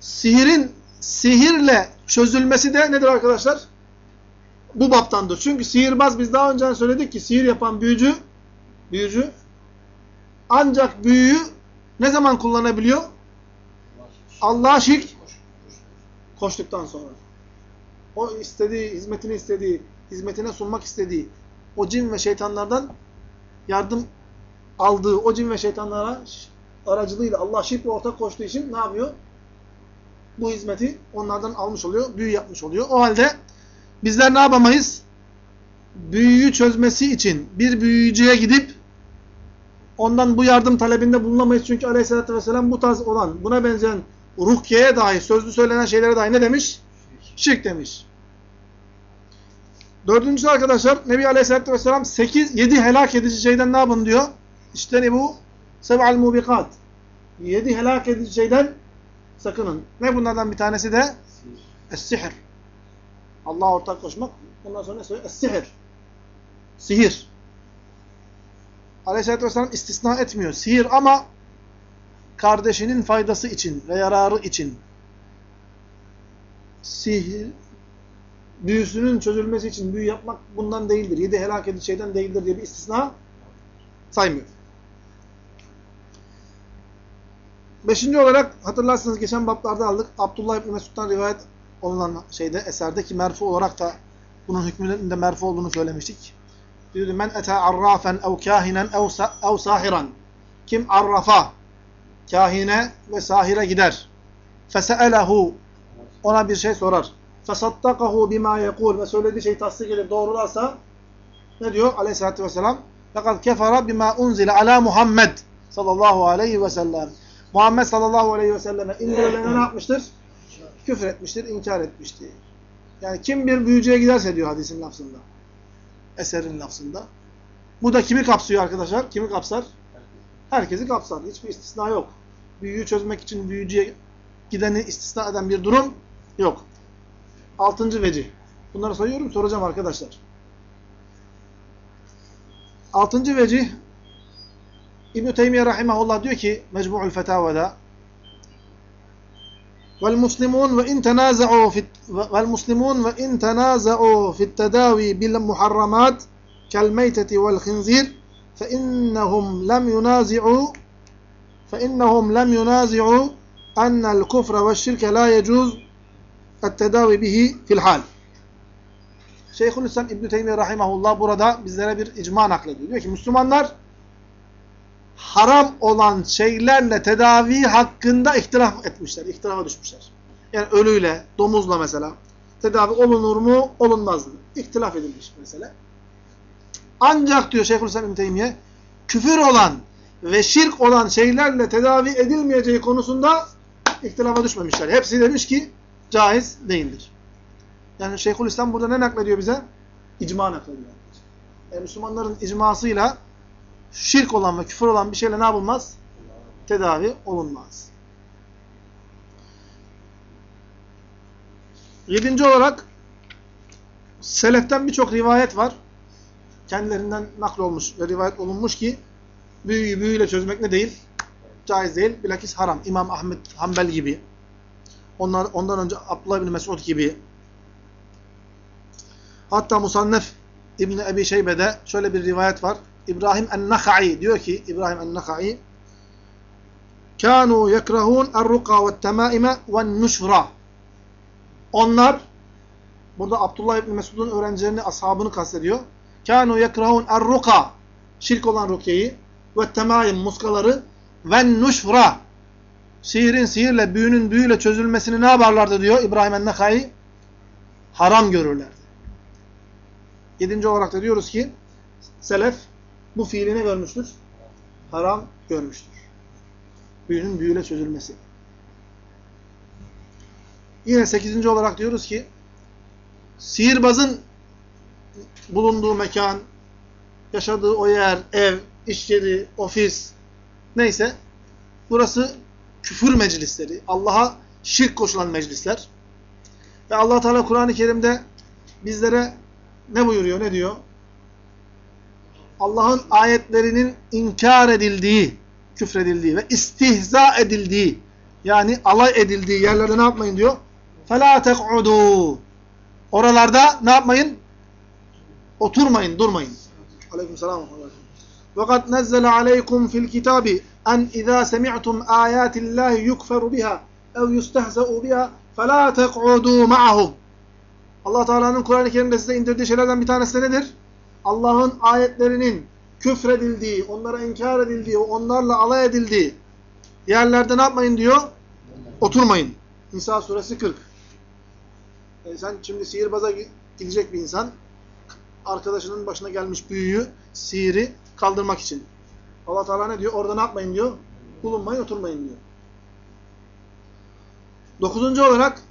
Sihirin sihirle çözülmesi de nedir arkadaşlar? Bu baptandır. Çünkü sihirbaz biz daha önce söyledik ki sihir yapan büyücü büyücü ancak büyüyü ne zaman kullanabiliyor? Allah'a şirk koştuktan sonra. O istediği, hizmetini istediği, hizmetine sunmak istediği o cin ve şeytanlardan yardım aldığı o cin ve şeytanlara aracılığıyla Allah şirk ortak koştuğu için ne yapıyor? Bu hizmeti onlardan almış oluyor, büyü yapmış oluyor. O halde bizler ne yapamayız? Büyüyü çözmesi için bir büyücüye gidip ondan bu yardım talebinde bulunamayız. Çünkü aleyhissalatü vesselam bu tarz olan, buna benzeyen ruhkeye dahi, sözlü söylenen şeylere dahi ne demiş? Şirk demiş. Dördüncüsü arkadaşlar, Nebi Aleyhisselatü Vesselam 8, 7 helak edici şeyden ne yapın diyor? İşte bu seb'al mubikat. Yedi helak edici şeyden sakının. Ne bunlardan bir tanesi de? Es-sihir. Allah'a ortak koşmak. Ondan sonra ne söylüyor? Es-sihir. Sihir. Aleyhisselatü Vesselam istisna etmiyor. Sihir ama kardeşinin faydası için ve yararı için. Sihir, büyüsünün çözülmesi için büyü yapmak bundan değildir. Yedi helak edici şeyden değildir diye bir istisna saymıyor. Beşinci olarak hatırlarsınız geçen bablarda aldık. Abdullah İbni Mesud'dan rivayet olunan şeyde eserde ki merfu olarak da bunun hükmünün de merfu olduğunu söylemiştik. Diyordu men ete arrafen ev kahinen ev sahiran. Kim arrafa kahine ve sahire gider. Fese'elehu ona bir şey sorar. Fesaddakahu bima yekul ve söylediği şey tasdik edip doğrularsa ne diyor aleyhissalatü vesselam? Fakat kefara bima unzile ala Muhammed sallallahu aleyhi ve sellem. Muhammed sallallahu aleyhi ve selleme indirilene ne yapmıştır? Küfür etmiştir, inkar etmiştir. Yani kim bir büyücüye giderse diyor hadisin lafzında. eserin lafzında. Bu da kimi kapsıyor arkadaşlar? Kimi kapsar? Herkesi kapsar. Hiçbir istisna yok. Büyüyü çözmek için büyücüye gideni istisna eden bir durum yok. Altıncı vecih. Bunları sayıyorum, soracağım arkadaşlar. Altıncı vecih İbn-i Teymiye Rahimahullah diyor ki Mecmu'ul Fetavada والمسلمون وإن تنازعوا في والمسلمون وإن تنازعوا في التداوي بالمحرمات كالميتة والخنزير فإنهم لم ينازعوا فإنهم لم ينازعوا أن الكفر والشرك لا يجوز التداوي به في الحال Şeyhülislam İbn Teymiyye rahimehullah burada bizlere bir icma naklediyor. Diyor ki Müslümanlar haram olan şeylerle tedavi hakkında ihtilaf etmişler, ihtilafa düşmüşler. Yani ölüyle, domuzla mesela tedavi olunur mu, olunmaz mı? İhtilaf edilmiş mesela. Ancak diyor Şeyhülislam İbn Teymiye, küfür olan ve şirk olan şeylerle tedavi edilmeyeceği konusunda ihtilafa düşmemişler. Hepsi demiş ki caiz değildir. Yani Şeyhülislam burada ne naklediyor bize? İcma naklediyor. Yani Müslümanların icmasıyla şirk olan ve küfür olan bir şeyle ne yapılmaz? Tedavi olunmaz. Yedinci olarak Seleften birçok rivayet var. Kendilerinden naklolmuş ve rivayet olunmuş ki büyüyü büyüyle çözmek ne değil? Caiz değil. Bilakis haram. İmam Ahmet Hanbel gibi. Onlar, ondan önce Abdullah bin Mesud gibi. Hatta Musannef İbni Ebi Şeybe'de şöyle bir rivayet var. İbrahim en-Nakha'i diyor ki İbrahim en-Nakha'i kânû yekrahûn er-ruqa ve't-temâime ve'n-nuşra Onlar burada Abdullah İbni Mesud'un öğrencilerini, ashabını kastediyor. Kânû yekrahûn er-ruqa şirk olan rukiyeyi ve't-temâim muskaları ve'n-nuşra sihirin sihirle, büyünün büyüyle çözülmesini ne yaparlardı diyor İbrahim en-Nakha'i haram görürlerdi. Yedinci olarak da diyoruz ki selef bu fiili ne görmüştür? Haram görmüştür. Büyünün büyüyle çözülmesi. Yine sekizinci olarak diyoruz ki sihirbazın bulunduğu mekan, yaşadığı o yer, ev, iş yeri, ofis neyse burası küfür meclisleri. Allah'a şirk koşulan meclisler. Ve allah Teala Kur'an-ı Kerim'de bizlere ne buyuruyor, ne diyor? Allah'ın ayetlerinin inkar edildiği, küfredildiği ve istihza edildiği, yani alay edildiği yerlerde ne yapmayın diyor? فَلَا تَقْعُدُوا Oralarda ne yapmayın? Oturmayın, durmayın. Aleyküm selam. وَقَدْ نَزَّلَ عَلَيْكُمْ فِي الْكِتَابِ أَنْ اِذَا سَمِعْتُمْ آيَاتِ اللّٰهِ يُكْفَرُ بِهَا اَوْ يُسْتَهْزَأُ بِهَا فَلَا تَقْعُدُوا مَعَهُمْ Allah Teala'nın Kur'an-ı Kerim'de size indirdiği şeylerden bir tanesi de nedir? Allah'ın ayetlerinin küfredildiği, onlara inkar edildiği, onlarla alay edildiği yerlerde ne yapmayın diyor? Oturmayın. Nisa suresi 40. Yani e sen şimdi sihirbaza gidecek bir insan, arkadaşının başına gelmiş büyüyü, sihiri kaldırmak için. Allah Teala ne diyor? Orada ne yapmayın diyor? Bulunmayın, oturmayın diyor. Dokuzuncu olarak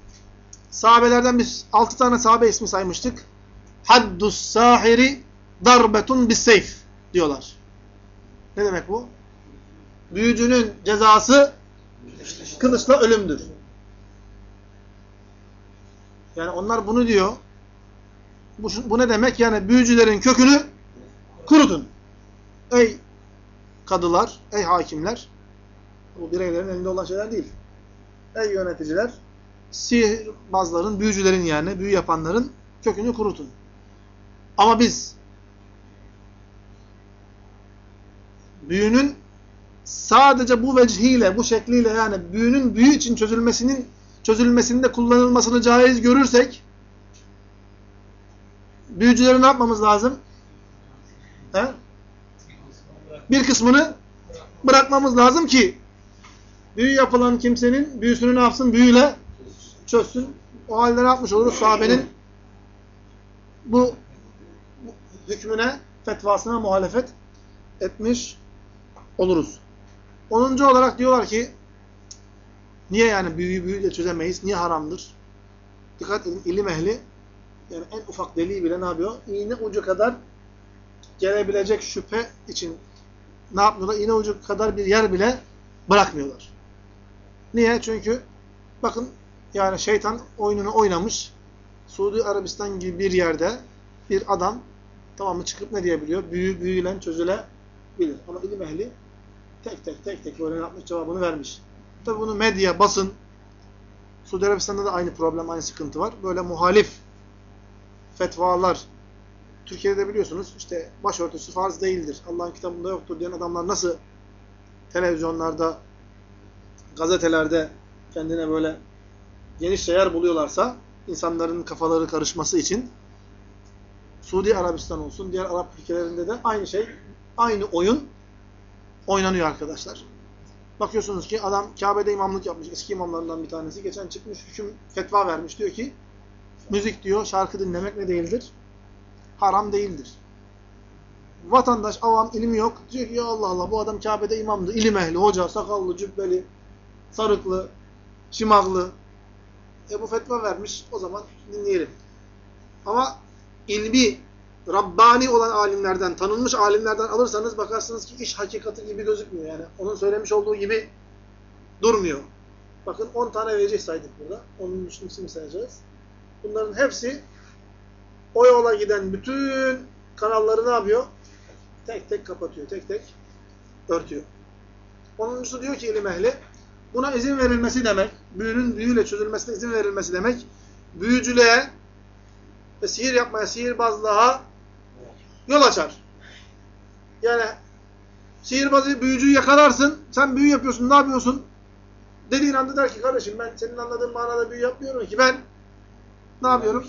sahabelerden biz altı tane sahabe ismi saymıştık. Haddus sahiri darbetun bis seyf diyorlar. Ne demek bu? Büyücünün cezası kılıçla ölümdür. Yani onlar bunu diyor. Bu, bu ne demek? Yani büyücülerin kökünü kurutun. Ey kadılar, ey hakimler. Bu bireylerin elinde olan şeyler değil. Ey yöneticiler, sihirbazların, büyücülerin yani, büyü yapanların kökünü kurutun. Ama biz büyünün sadece bu vecihiyle, bu şekliyle yani büyünün büyü için çözülmesinin çözülmesinde kullanılmasını caiz görürsek büyücüleri ne yapmamız lazım? He? Bir kısmını bırakmamız lazım ki büyü yapılan kimsenin büyüsünü ne yapsın? Büyüyle çözsün. O halde ne yapmış oluruz? Sahabenin bu hükmüne, fetvasına muhalefet etmiş oluruz. Onuncu olarak diyorlar ki niye yani büyüyü büyüyle çözemeyiz? Niye haramdır? Dikkat edin ilim ehli yani en ufak deliği bile ne yapıyor? İğne ucu kadar gelebilecek şüphe için ne yapmıyorlar? İğne ucu kadar bir yer bile bırakmıyorlar. Niye? Çünkü bakın yani şeytan oyununu oynamış. Suudi Arabistan gibi bir yerde bir adam tamam mı çıkıp ne diyebiliyor? Büyü büyüyle çözülebilir. Ama ilim ehli tek tek tek tek böyle yapmış cevabını vermiş. Tabi bunu medya, basın Suudi Arabistan'da da aynı problem, aynı sıkıntı var. Böyle muhalif fetvalar Türkiye'de biliyorsunuz işte başörtüsü farz değildir. Allah'ın kitabında yoktur diyen adamlar nasıl televizyonlarda, gazetelerde kendine böyle geniş yer buluyorlarsa insanların kafaları karışması için Suudi Arabistan olsun, diğer Arap ülkelerinde de aynı şey, aynı oyun oynanıyor arkadaşlar. Bakıyorsunuz ki adam Kabe'de imamlık yapmış, eski imamlarından bir tanesi. Geçen çıkmış, hüküm fetva vermiş. Diyor ki, müzik diyor, şarkı dinlemek ne değildir? Haram değildir. Vatandaş, avam, ilmi yok. Diyor ki ya Allah Allah bu adam Kabe'de imamdı. ilim ehli, hoca, sakallı, cübbeli, sarıklı, şimaglı. E bu fetva vermiş. O zaman dinleyelim. Ama ilmi, Rabbani olan alimlerden, tanınmış alimlerden alırsanız bakarsınız ki iş hakikati gibi gözükmüyor. Yani onun söylemiş olduğu gibi durmuyor. Bakın 10 tane vecih saydık burada. Onun üçüncüsünü sayacağız. Bunların hepsi o yola giden bütün kanalları ne yapıyor? Tek tek kapatıyor, tek tek örtüyor. Onuncusu diyor ki ilim ehli, buna izin verilmesi demek, büyünün büyüyle çözülmesine izin verilmesi demek, büyücülüğe ve sihir yapmaya, sihirbazlığa yol açar. Yani sihirbazı, büyücüyü yakalarsın, sen büyü yapıyorsun, ne yapıyorsun? Dediğin anda der ki kardeşim ben senin anladığın manada büyü yapmıyorum ki ben ne yapıyorum?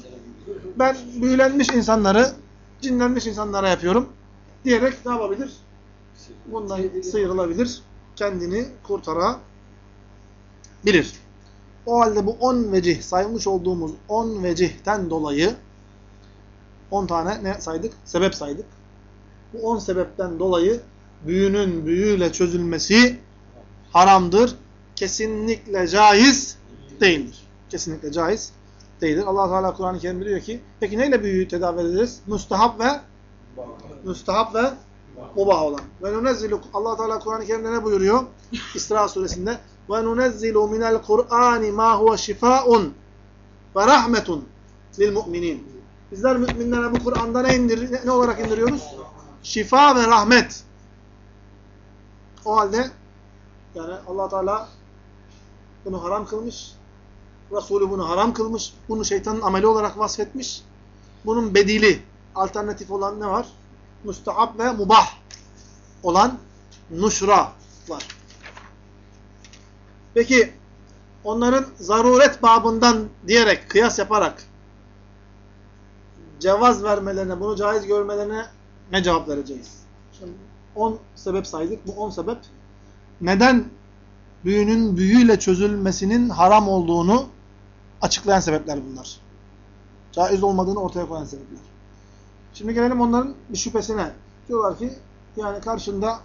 Ben büyülenmiş insanları, cinlenmiş insanlara yapıyorum diyerek ne yapabilir? Bundan sıyrılabilir, kendini kurtarabilir. O halde bu on vecih, saymış olduğumuz on vecihten dolayı 10 tane ne saydık? Sebep saydık. Bu 10 sebepten dolayı büyünün büyüyle çözülmesi haramdır. Kesinlikle caiz değildir. Kesinlikle caiz değildir. Allah Teala Kur'an-ı Kerim'de diyor ki peki neyle büyüyü tedavi ederiz? Müstahap ve müstahap ve mubah olan. Ve nunezzilu Allah Teala Kur'an-ı Kerim'de ne buyuruyor? [LAUGHS] İsra suresinde ve nunezzilu minel Kur'ani ma huve şifaun ve rahmetun lil mu'minin. Bizler müminlere bu Kur'an'da ne, indir, ne, ne olarak indiriyoruz? Şifa ve rahmet. O halde yani allah Teala bunu haram kılmış. Resulü bunu haram kılmış. Bunu şeytanın ameli olarak vasfetmiş. Bunun bedili, alternatif olan ne var? Müstahap ve mubah olan nuşra var. Peki onların zaruret babından diyerek, kıyas yaparak cevaz vermelerine, bunu caiz görmelerine ne cevap vereceğiz? Şimdi 10 sebep saydık. Bu 10 sebep neden büyünün büyüyle çözülmesinin haram olduğunu açıklayan sebepler bunlar. Caiz olmadığını ortaya koyan sebepler. Şimdi gelelim onların bir şüphesine. Diyorlar ki yani karşında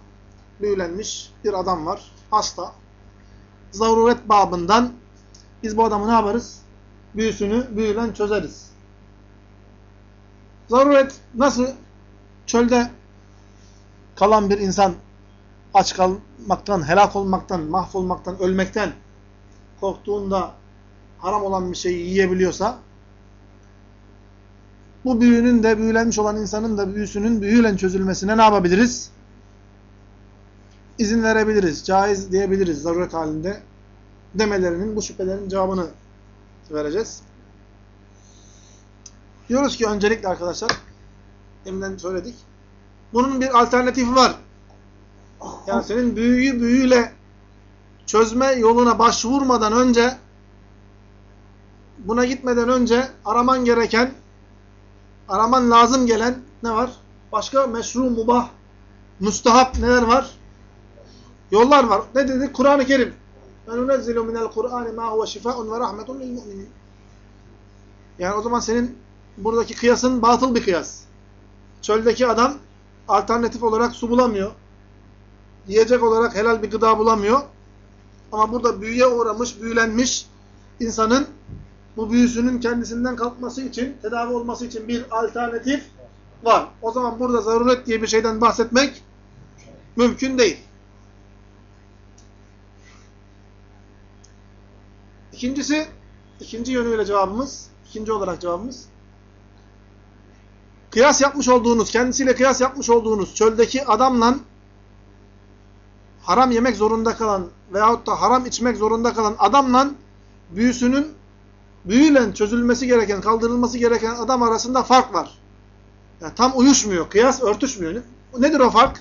büyülenmiş bir adam var. Hasta. Zaruret babından biz bu adamı ne yaparız? Büyüsünü büyülen çözeriz. Zaruret nasıl çölde kalan bir insan aç kalmaktan, helak olmaktan, mahvolmaktan, ölmekten korktuğunda haram olan bir şeyi yiyebiliyorsa bu büyünün de büyülenmiş olan insanın da büyüsünün büyüyle çözülmesine ne yapabiliriz? İzin verebiliriz. Caiz diyebiliriz zaruret halinde demelerinin, bu şüphelerin cevabını vereceğiz. Diyoruz ki öncelikle arkadaşlar, deminden söyledik. Bunun bir alternatifi var. Yani senin büyüyü büyüyle çözme yoluna başvurmadan önce buna gitmeden önce araman gereken araman lazım gelen ne var? Başka meşru, mubah, müstahap neler var? Yollar var. Ne dedi? Kur'an-ı Kerim. وَنُنَزِّلُ مِنَ الْقُرْآنِ مَا هُوَ شِفَاءٌ وَرَحْمَةٌ لِلْمُؤْمِنِينَ Yani o zaman senin buradaki kıyasın batıl bir kıyas. Çöldeki adam alternatif olarak su bulamıyor. Yiyecek olarak helal bir gıda bulamıyor. Ama burada büyüye uğramış, büyülenmiş insanın bu büyüsünün kendisinden kalkması için, tedavi olması için bir alternatif var. O zaman burada zaruret diye bir şeyden bahsetmek mümkün değil. İkincisi, ikinci yönüyle cevabımız, ikinci olarak cevabımız, kıyas yapmış olduğunuz, kendisiyle kıyas yapmış olduğunuz çöldeki adamla haram yemek zorunda kalan veyahut da haram içmek zorunda kalan adamla büyüsünün büyüyle çözülmesi gereken, kaldırılması gereken adam arasında fark var. Yani tam uyuşmuyor, kıyas örtüşmüyor. Nedir o fark?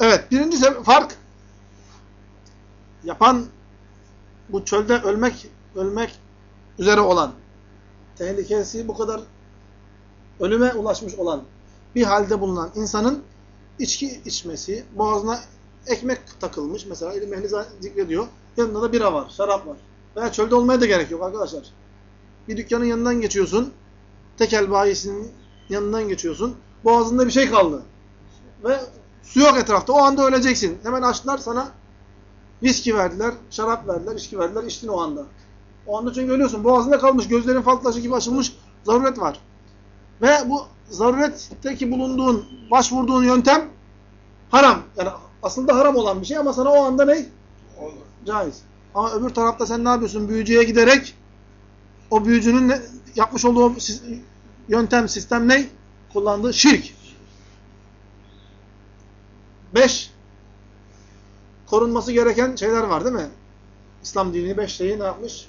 Evet, birinci fark yapan bu çölde ölmek ölmek üzere olan tehlikesi bu kadar ölüme ulaşmış olan bir halde bulunan insanın içki içmesi, boğazına ekmek takılmış mesela ilim ehli zikrediyor. Yanında da bira var, şarap var. Veya çölde olmaya da gerek yok arkadaşlar. Bir dükkanın yanından geçiyorsun. Tekel bayisinin yanından geçiyorsun. Boğazında bir şey kaldı. Ve su yok etrafta. O anda öleceksin. Hemen açtılar sana viski verdiler, şarap verdiler, içki verdiler. içtin o anda. O anda çünkü ölüyorsun. Boğazında kalmış. Gözlerin fal taşı gibi açılmış. Zaruret var. Ve bu zaruretteki bulunduğun, başvurduğun yöntem haram. Yani aslında haram olan bir şey ama sana o anda ne? Olur. Caiz. Ama öbür tarafta sen ne yapıyorsun? Büyücüye giderek o büyücünün ne, yapmış olduğu yöntem, sistem ne? Kullandığı şirk. Beş, korunması gereken şeyler var değil mi? İslam dini beş şeyi ne yapmış?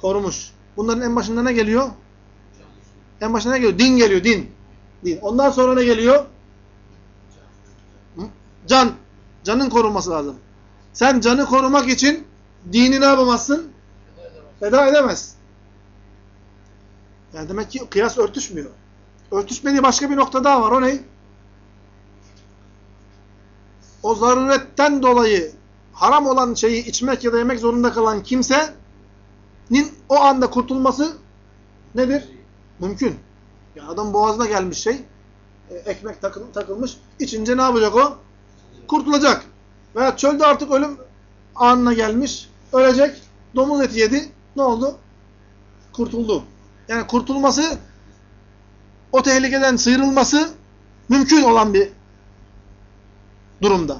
Korumuş. Bunların en başında ne geliyor? En başına ne geliyor? Din geliyor, din. Din. Ondan sonra ne geliyor? Can. Canın korunması lazım. Sen canı korumak için dini ne yapamazsın? Feda edemez. Yani demek ki kıyas örtüşmüyor. Örtüşmediği başka bir nokta daha var. O ne? O zaruretten dolayı haram olan şeyi içmek ya da yemek zorunda kalan kimsenin o anda kurtulması nedir? Mümkün. Yani adam boğazına gelmiş şey, e, ekmek takılmış, içince ne yapacak o? Kurtulacak. Veya çölde artık ölüm anına gelmiş, ölecek, domuz eti yedi, ne oldu? Kurtuldu. Yani kurtulması, o tehlikeden sıyrılması mümkün olan bir durumda.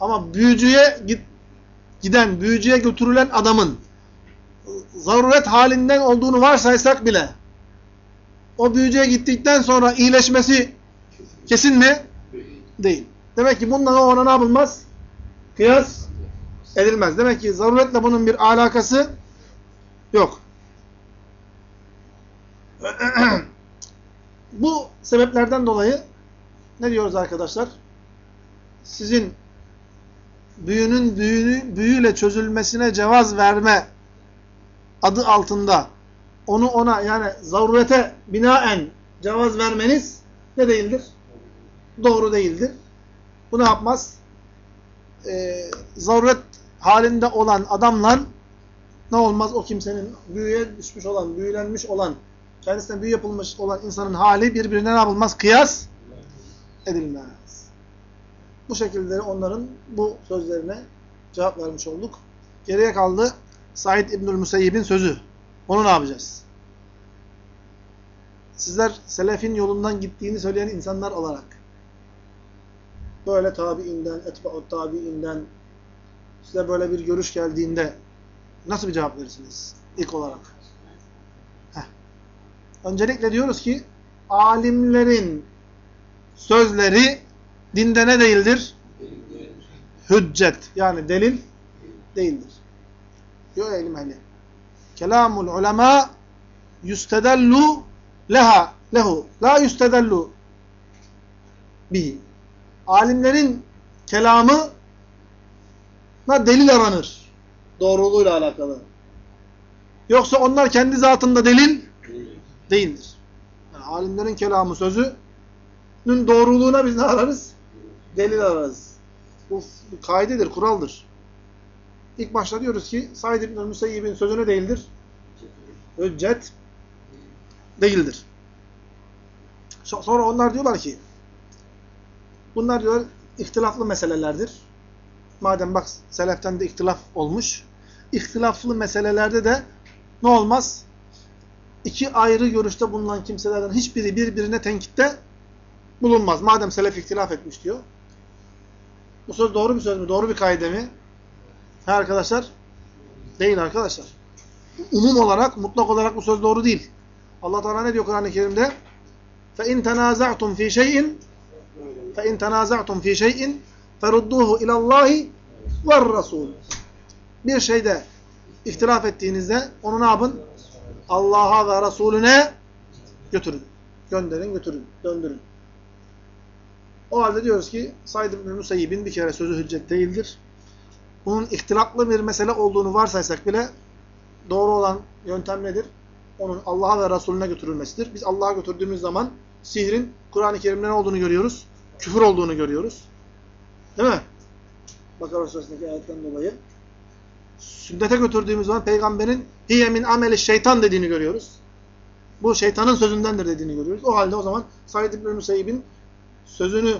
Ama büyücüye giden, büyücüye götürülen adamın zaruret halinden olduğunu varsaysak bile o büyücüye gittikten sonra iyileşmesi kesin mi? Değil. Demek ki bundan ona ne yapılmaz? Kıyas edilmez. Demek ki zaruretle bunun bir alakası yok. [CLEARS THROAT] Bu sebeplerden dolayı ne diyoruz arkadaşlar? Sizin büyünün büyünü, büyüyle çözülmesine cevaz verme adı altında onu ona yani zarurete binaen cevaz vermeniz ne değildir? Doğru değildir. Bu ne yapmaz? Ee, zaruret halinde olan adamla ne olmaz? O kimsenin büyüye düşmüş olan, büyülenmiş olan, kendisine büyü yapılmış olan insanın hali birbirine ne yapılmaz? Kıyas edilmez. Bu şekilde onların bu sözlerine cevap vermiş olduk. Geriye kaldı Said İbnül Müseyyib'in sözü. Onu ne yapacağız? Sizler selefin yolundan gittiğini söyleyen insanlar olarak böyle tabiinden, etba'ut tabiinden size böyle bir görüş geldiğinde nasıl bir cevap verirsiniz ilk olarak? Heh. Öncelikle diyoruz ki alimlerin sözleri dinde ne değildir? Hüccet yani delil değildir. Diyor ilim ehli. Kelamul ulema yustedellu leha lehu la yustedellu bihi. Alimlerin kelamı delil aranır. Doğruluğuyla alakalı. Yoksa onlar kendi zatında delil değildir. Yani alimlerin kelamı sözünün doğruluğuna biz ne ararız? Delil ararız. Bu kaidedir, kuraldır. İlk başta diyoruz ki Said İbn-i Müseyyib'in sözü değildir? Hüccet değildir. Sonra onlar diyorlar ki bunlar diyor ihtilaflı meselelerdir. Madem bak seleften de ihtilaf olmuş. İhtilaflı meselelerde de ne olmaz? İki ayrı görüşte bulunan kimselerden hiçbiri birbirine tenkitte bulunmaz. Madem selef ihtilaf etmiş diyor. Bu söz doğru bir söz mü? Doğru bir kaide mi? Ha arkadaşlar? Değil arkadaşlar. Umum olarak, mutlak olarak bu söz doğru değil. Allah Teala ne diyor Kur'an-ı Kerim'de? فَاِنْ تَنَازَعْتُمْ ف۪ي شَيْءٍ فَاِنْ تَنَازَعْتُمْ ف۪ي شَيْءٍ فَرُدُّوهُ اِلَى اللّٰهِ وَالرَّسُولِ Bir şeyde ihtilaf ettiğinizde onu ne yapın? Allah'a ve Resulüne götürün. Gönderin, götürün, döndürün. O halde diyoruz ki Said ibn Musayyib'in bir kere sözü hüccet değildir. Bunun ihtilaflı bir mesele olduğunu varsaysak bile doğru olan yöntem nedir? Onun Allah'a ve Resulüne götürülmesidir. Biz Allah'a götürdüğümüz zaman sihrin Kur'an-ı Kerim'de ne olduğunu görüyoruz? Küfür olduğunu görüyoruz. Değil mi? Bakara Suresi'ndeki ayetten dolayı. Sünnete götürdüğümüz zaman peygamberin hiye min ameli şeytan dediğini görüyoruz. Bu şeytanın sözündendir dediğini görüyoruz. O halde o zaman Said İbn Müseyyib'in sözünü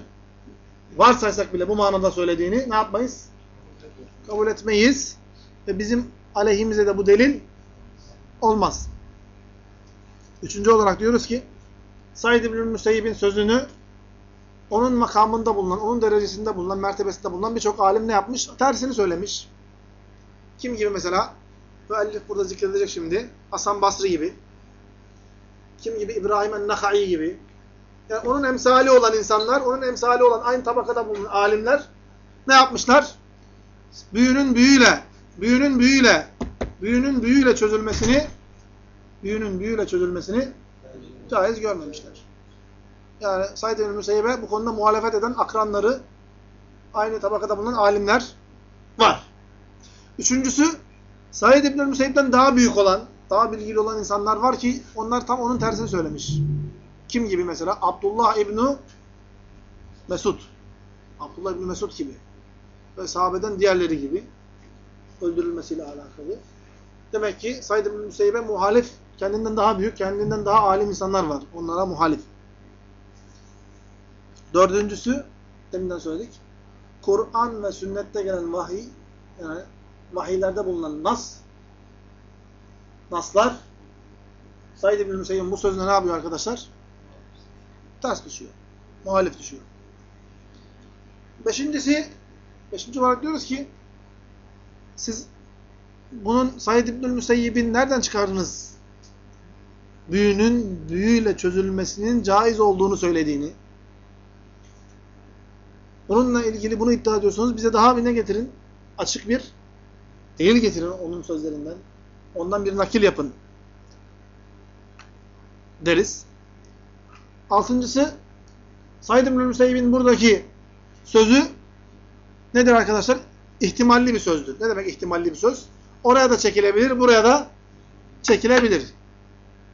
varsaysak bile bu manada söylediğini ne yapmayız? Kabul etmeyiz. Ve bizim aleyhimize de bu delil olmaz. Üçüncü olarak diyoruz ki Said İbn Müseyyib'in sözünü onun makamında bulunan, onun derecesinde bulunan, mertebesinde bulunan birçok alim ne yapmış? Tersini söylemiş. Kim gibi mesela? Müellif burada zikredilecek şimdi. Hasan Basri gibi. Kim gibi? İbrahim el-Nakhai gibi. Yani onun emsali olan insanlar, onun emsali olan aynı tabakada bulunan alimler ne yapmışlar? Büyünün büyüyle, büyünün büyüyle, büyünün büyüyle çözülmesini büyünün büyüyle çözülmesini caiz görmemişler. Yani Said bin Müseyyib'e bu konuda muhalefet eden akranları aynı tabakada bulunan alimler var. Üçüncüsü Said ibn Müseyyib'den daha büyük olan, daha bilgili olan insanlar var ki onlar tam onun tersini söylemiş. Kim gibi mesela? Abdullah İbni Mesud. Abdullah İbni Mesud gibi. Ve sahabeden diğerleri gibi. Öldürülmesiyle alakalı. Demek ki Said ibn Müseyyib'e muhalif, kendinden daha büyük, kendinden daha alim insanlar var. Onlara muhalif. Dördüncüsü, deminden söyledik. Kur'an ve sünnette gelen vahiy, yani vahiylerde bulunan nas, naslar, Said ibn Müseyyib'in bu sözüne ne yapıyor arkadaşlar? Ters düşüyor. Muhalif düşüyor. Beşincisi, beşinci olarak diyoruz ki, siz bunun Said İbnül Müseyyib'in nereden çıkardınız? Büyünün büyüyle çözülmesinin caiz olduğunu söylediğini. Bununla ilgili bunu iddia ediyorsunuz. Bize daha bir ne getirin? Açık bir delil getirin onun sözlerinden. Ondan bir nakil yapın. Deriz. Altıncısı Said İbnül Müseyyib'in buradaki sözü nedir arkadaşlar? İhtimalli bir sözdür. Ne demek ihtimalli bir söz? Oraya da çekilebilir, buraya da çekilebilir.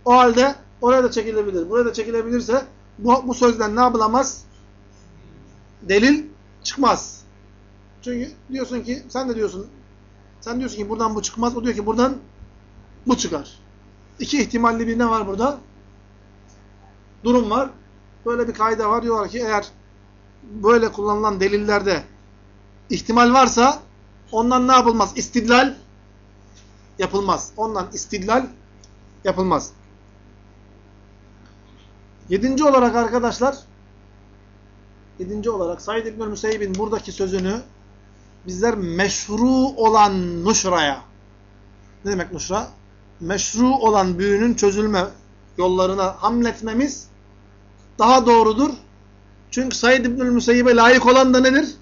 O halde oraya da çekilebilir, buraya da çekilebilirse bu, bu sözden ne yapılamaz? Delil çıkmaz. Çünkü diyorsun ki, sen de diyorsun, sen diyorsun ki buradan bu çıkmaz, o diyor ki buradan bu çıkar. İki ihtimalli bir ne var burada? Durum var. Böyle bir kaide var. Diyorlar ki eğer böyle kullanılan delillerde ihtimal varsa ondan ne yapılmaz? İstidlal yapılmaz. Ondan istidlal yapılmaz. Yedinci olarak arkadaşlar yedinci olarak Said İbn Müseyyib'in buradaki sözünü bizler meşru olan nuşraya ne demek nuşra? Meşru olan büyünün çözülme yollarına hamletmemiz daha doğrudur. Çünkü Said İbnül Müseyyib'e layık olan da nedir?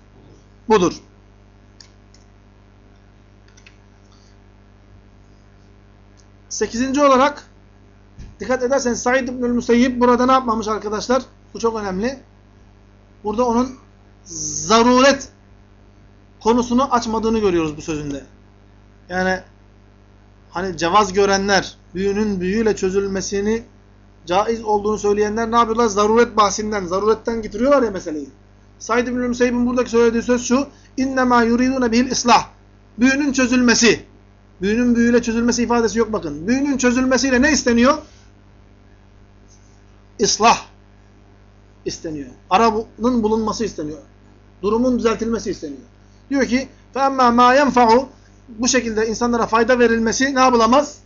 Budur. Sekizinci olarak dikkat ederseniz Said İbnül Müseyyib burada ne yapmamış arkadaşlar? Bu çok önemli. Burada onun zaruret konusunu açmadığını görüyoruz bu sözünde. Yani hani cevaz görenler, büyünün büyüyle çözülmesini caiz olduğunu söyleyenler ne yapıyorlar? Zaruret bahsinden, zaruretten getiriyorlar ya meseleyi. Said İbn-i Müseyyib'in buradaki söylediği söz şu. İnnemâ yuridûne bihil islah. Büyünün çözülmesi. Büyünün büyüyle çözülmesi ifadesi yok bakın. Büyünün çözülmesiyle ne isteniyor? İslah isteniyor. Arabının bulunması isteniyor. Durumun düzeltilmesi isteniyor. Diyor ki فَاَمَّا مَا يَنْفَعُ Bu şekilde insanlara fayda verilmesi ne yapılamaz?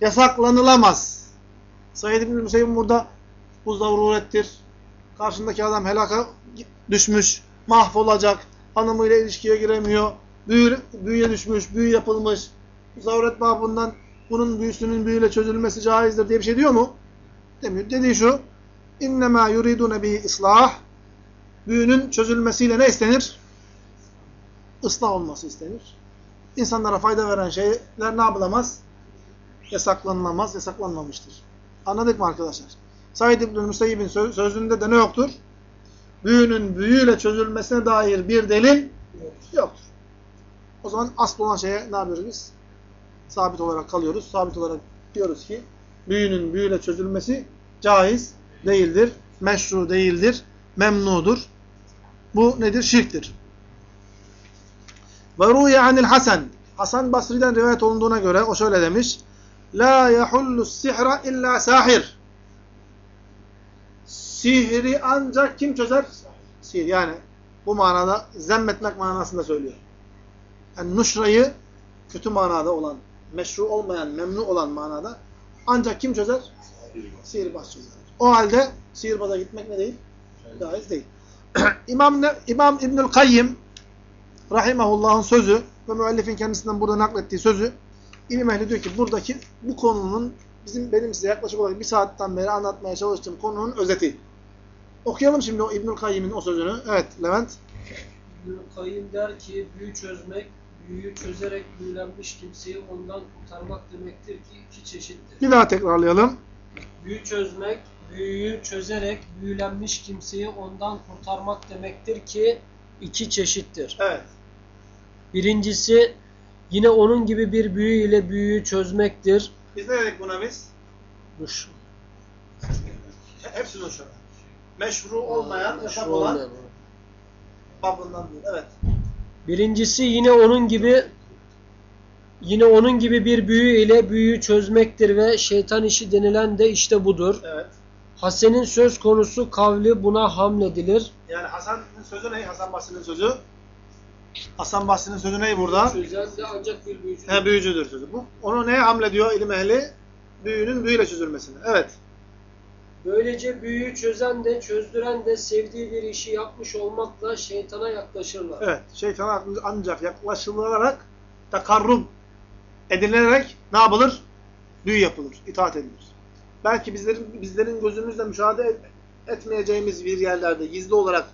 yasaklanılamaz. Said İbn-i Müseyyib burada bu zarurettir. Karşındaki adam helaka düşmüş, mahvolacak, hanımıyla ilişkiye giremiyor, büyü, büyüye düşmüş, büyü yapılmış. Zaruret babından bunun büyüsünün büyüyle çözülmesi caizdir diye bir şey diyor mu? Demiyor. Dediği şu, اِنَّمَا يُرِيدُونَ بِهِ ıslah. Büyünün çözülmesiyle ne istenir? Islah olması istenir. İnsanlara fayda veren şeyler ne yapılamaz? Yasaklanılamaz, yasaklanmamıştır. Anladık mı arkadaşlar? Said İbn-i Müseyyib'in sözünde de ne yoktur? Büyünün büyüyle çözülmesine dair bir delil yoktur. O zaman asıl olan şeye ne yapıyoruz biz? Sabit olarak kalıyoruz. Sabit olarak diyoruz ki büyünün büyüyle çözülmesi caiz değildir, meşru değildir, memnudur. Bu nedir? Şirktir. Ve ruye anil Hasan. Hasan Basri'den rivayet olunduğuna göre o şöyle demiş. La yahullu sihra illa sahir. Sihri ancak kim çözer? Sihir. Yani bu manada zemmetmek manasında söylüyor. Yani nuşrayı kötü manada olan, meşru olmayan, memnu olan manada ancak kim çözer? Sihirbaz çözer. O halde sihirbaza gitmek ne değil? Caiz değil. [CLEARS THROAT] İmam, İmam İbnül Kayyim Rahimahullah'ın sözü ve müellifin kendisinden burada naklettiği sözü İlim ehli diyor ki buradaki bu konunun bizim benim size yaklaşık olarak bir saatten beri anlatmaya çalıştığım konunun özeti. Okuyalım şimdi o İbnül Kayyim'in o sözünü. Evet Levent. İbnül Kayyim der ki büyü çözmek, büyüyü çözerek büyülenmiş kimseyi ondan kurtarmak demektir ki iki çeşittir. Bir daha tekrarlayalım. Büyü çözmek, büyüyü çözerek büyülenmiş kimseyi ondan kurtarmak demektir ki iki çeşittir. Evet. Birincisi yine onun gibi bir büyü ile büyüyü çözmektir. Biz ne dedik buna biz? Nuş. Hepsi nuşra. Meşru olmayan, yasak Meşru olan olmayan. babından değil. Evet. Birincisi yine onun gibi yine onun gibi bir büyü ile büyüyü çözmektir ve şeytan işi denilen de işte budur. Evet. Hasen'in söz konusu kavli buna hamledilir. Yani Hasan'ın sözü ne? Hasan Basri'nin sözü. Hasan Basri'nin sözü ne burada? Çözen de ancak bir büyücü. He, büyücüdür sözü. Bu, onu neye hamlediyor ilim ehli? Büyünün büyüyle çözülmesine. Evet. Böylece büyüyü çözen de çözdüren de sevdiği bir işi yapmış olmakla şeytana yaklaşırlar. Evet. Şeytana ancak yaklaşılarak takarrub edilerek ne yapılır? Büyü yapılır. itaat edilir. Belki bizlerin bizlerin gözümüzle müşahede et- etmeyeceğimiz bir yerlerde gizli olarak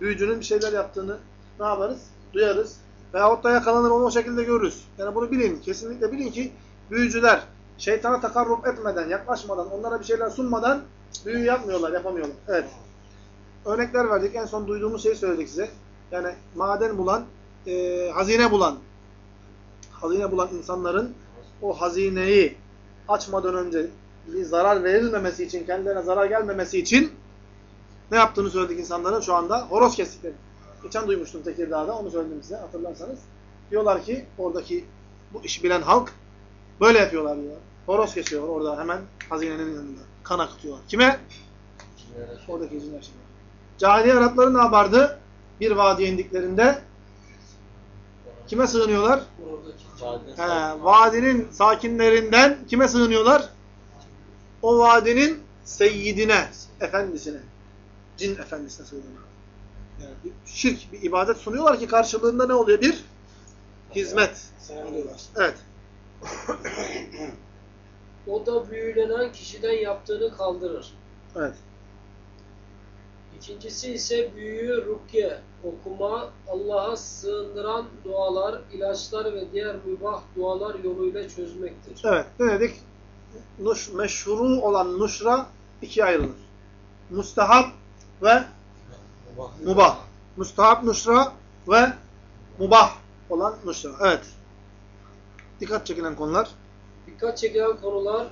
büyücünün bir şeyler yaptığını ne yaparız? Duyarız. Veyahut da yakalanır onu o şekilde görürüz. Yani bunu bilin. Kesinlikle bilin ki büyücüler şeytana takarrub etmeden, yaklaşmadan, onlara bir şeyler sunmadan büyü yapmıyorlar, yapamıyorlar. Evet. Örnekler verdik. En son duyduğumuz şeyi söyledik size. Yani maden bulan, e, hazine bulan, hazine bulan insanların o hazineyi açmadan önce bir zarar verilmemesi için, kendilerine zarar gelmemesi için ne yaptığını söyledik insanların şu anda? Horoz kestikleri. Geçen duymuştum Tekirdağ'da, onu söyledim size hatırlarsanız. Diyorlar ki oradaki bu işi bilen halk böyle yapıyorlar diyor. Horoz kesiyor orada hemen hazinenin yanında. Kan akıtıyorlar. Kime? Oradaki cinler şimdi. Cahiliye Arapları ne yapardı? Bir vadiye indiklerinde kime sığınıyorlar? He, vadinin sakinlerinden kime sığınıyorlar? O vadinin seyyidine, efendisine. Cin efendisine sığınıyorlar. Yani bir şirk, bir ibadet sunuyorlar ki karşılığında ne oluyor? Bir hizmet alıyorlar. Evet. [LAUGHS] O da büyülenen kişiden yaptığını kaldırır. Evet. İkincisi ise büyüyü rukiye, okuma, Allah'a sığındıran dualar, ilaçlar ve diğer mübah dualar yoluyla çözmektir. Evet. Ne dedik? Nuş, meşhuru olan nuşra ikiye ayrılır. Mustahap ve mubah. Mustahap nuşra ve mubah olan nuşra. Evet. Dikkat çekilen konular. Dikkat çekilen konular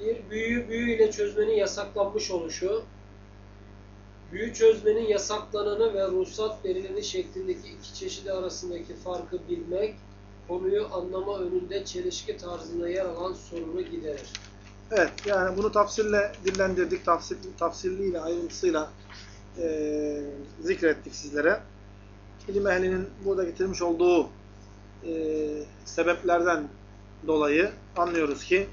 bir büyü büyü ile çözmenin yasaklanmış oluşu, büyü çözmenin yasaklananı ve ruhsat verileni şeklindeki iki çeşidi arasındaki farkı bilmek, konuyu anlama önünde çelişki tarzında yer alan sorunu giderir. Evet. Yani bunu tafsirle dillendirdik. Tafsir, tafsirliyle, ayrıntısıyla eee zikrettik sizlere. İlim ehlinin burada getirmiş olduğu eee sebeplerden dolayı anlıyoruz ki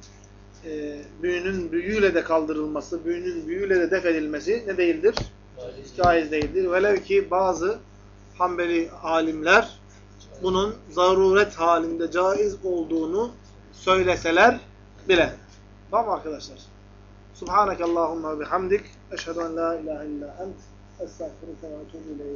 e, büyünün büyüyle de kaldırılması, büyünün büyüyle de def edilmesi ne değildir? Caiz değildir. Velev ki bazı Hanbeli alimler bunun zaruret halinde caiz olduğunu söyleseler bile. Tamam arkadaşlar? Subhanakallahumma ve bihamdik. Eşhedü en la ilahe illa ent. Estağfurullah ve.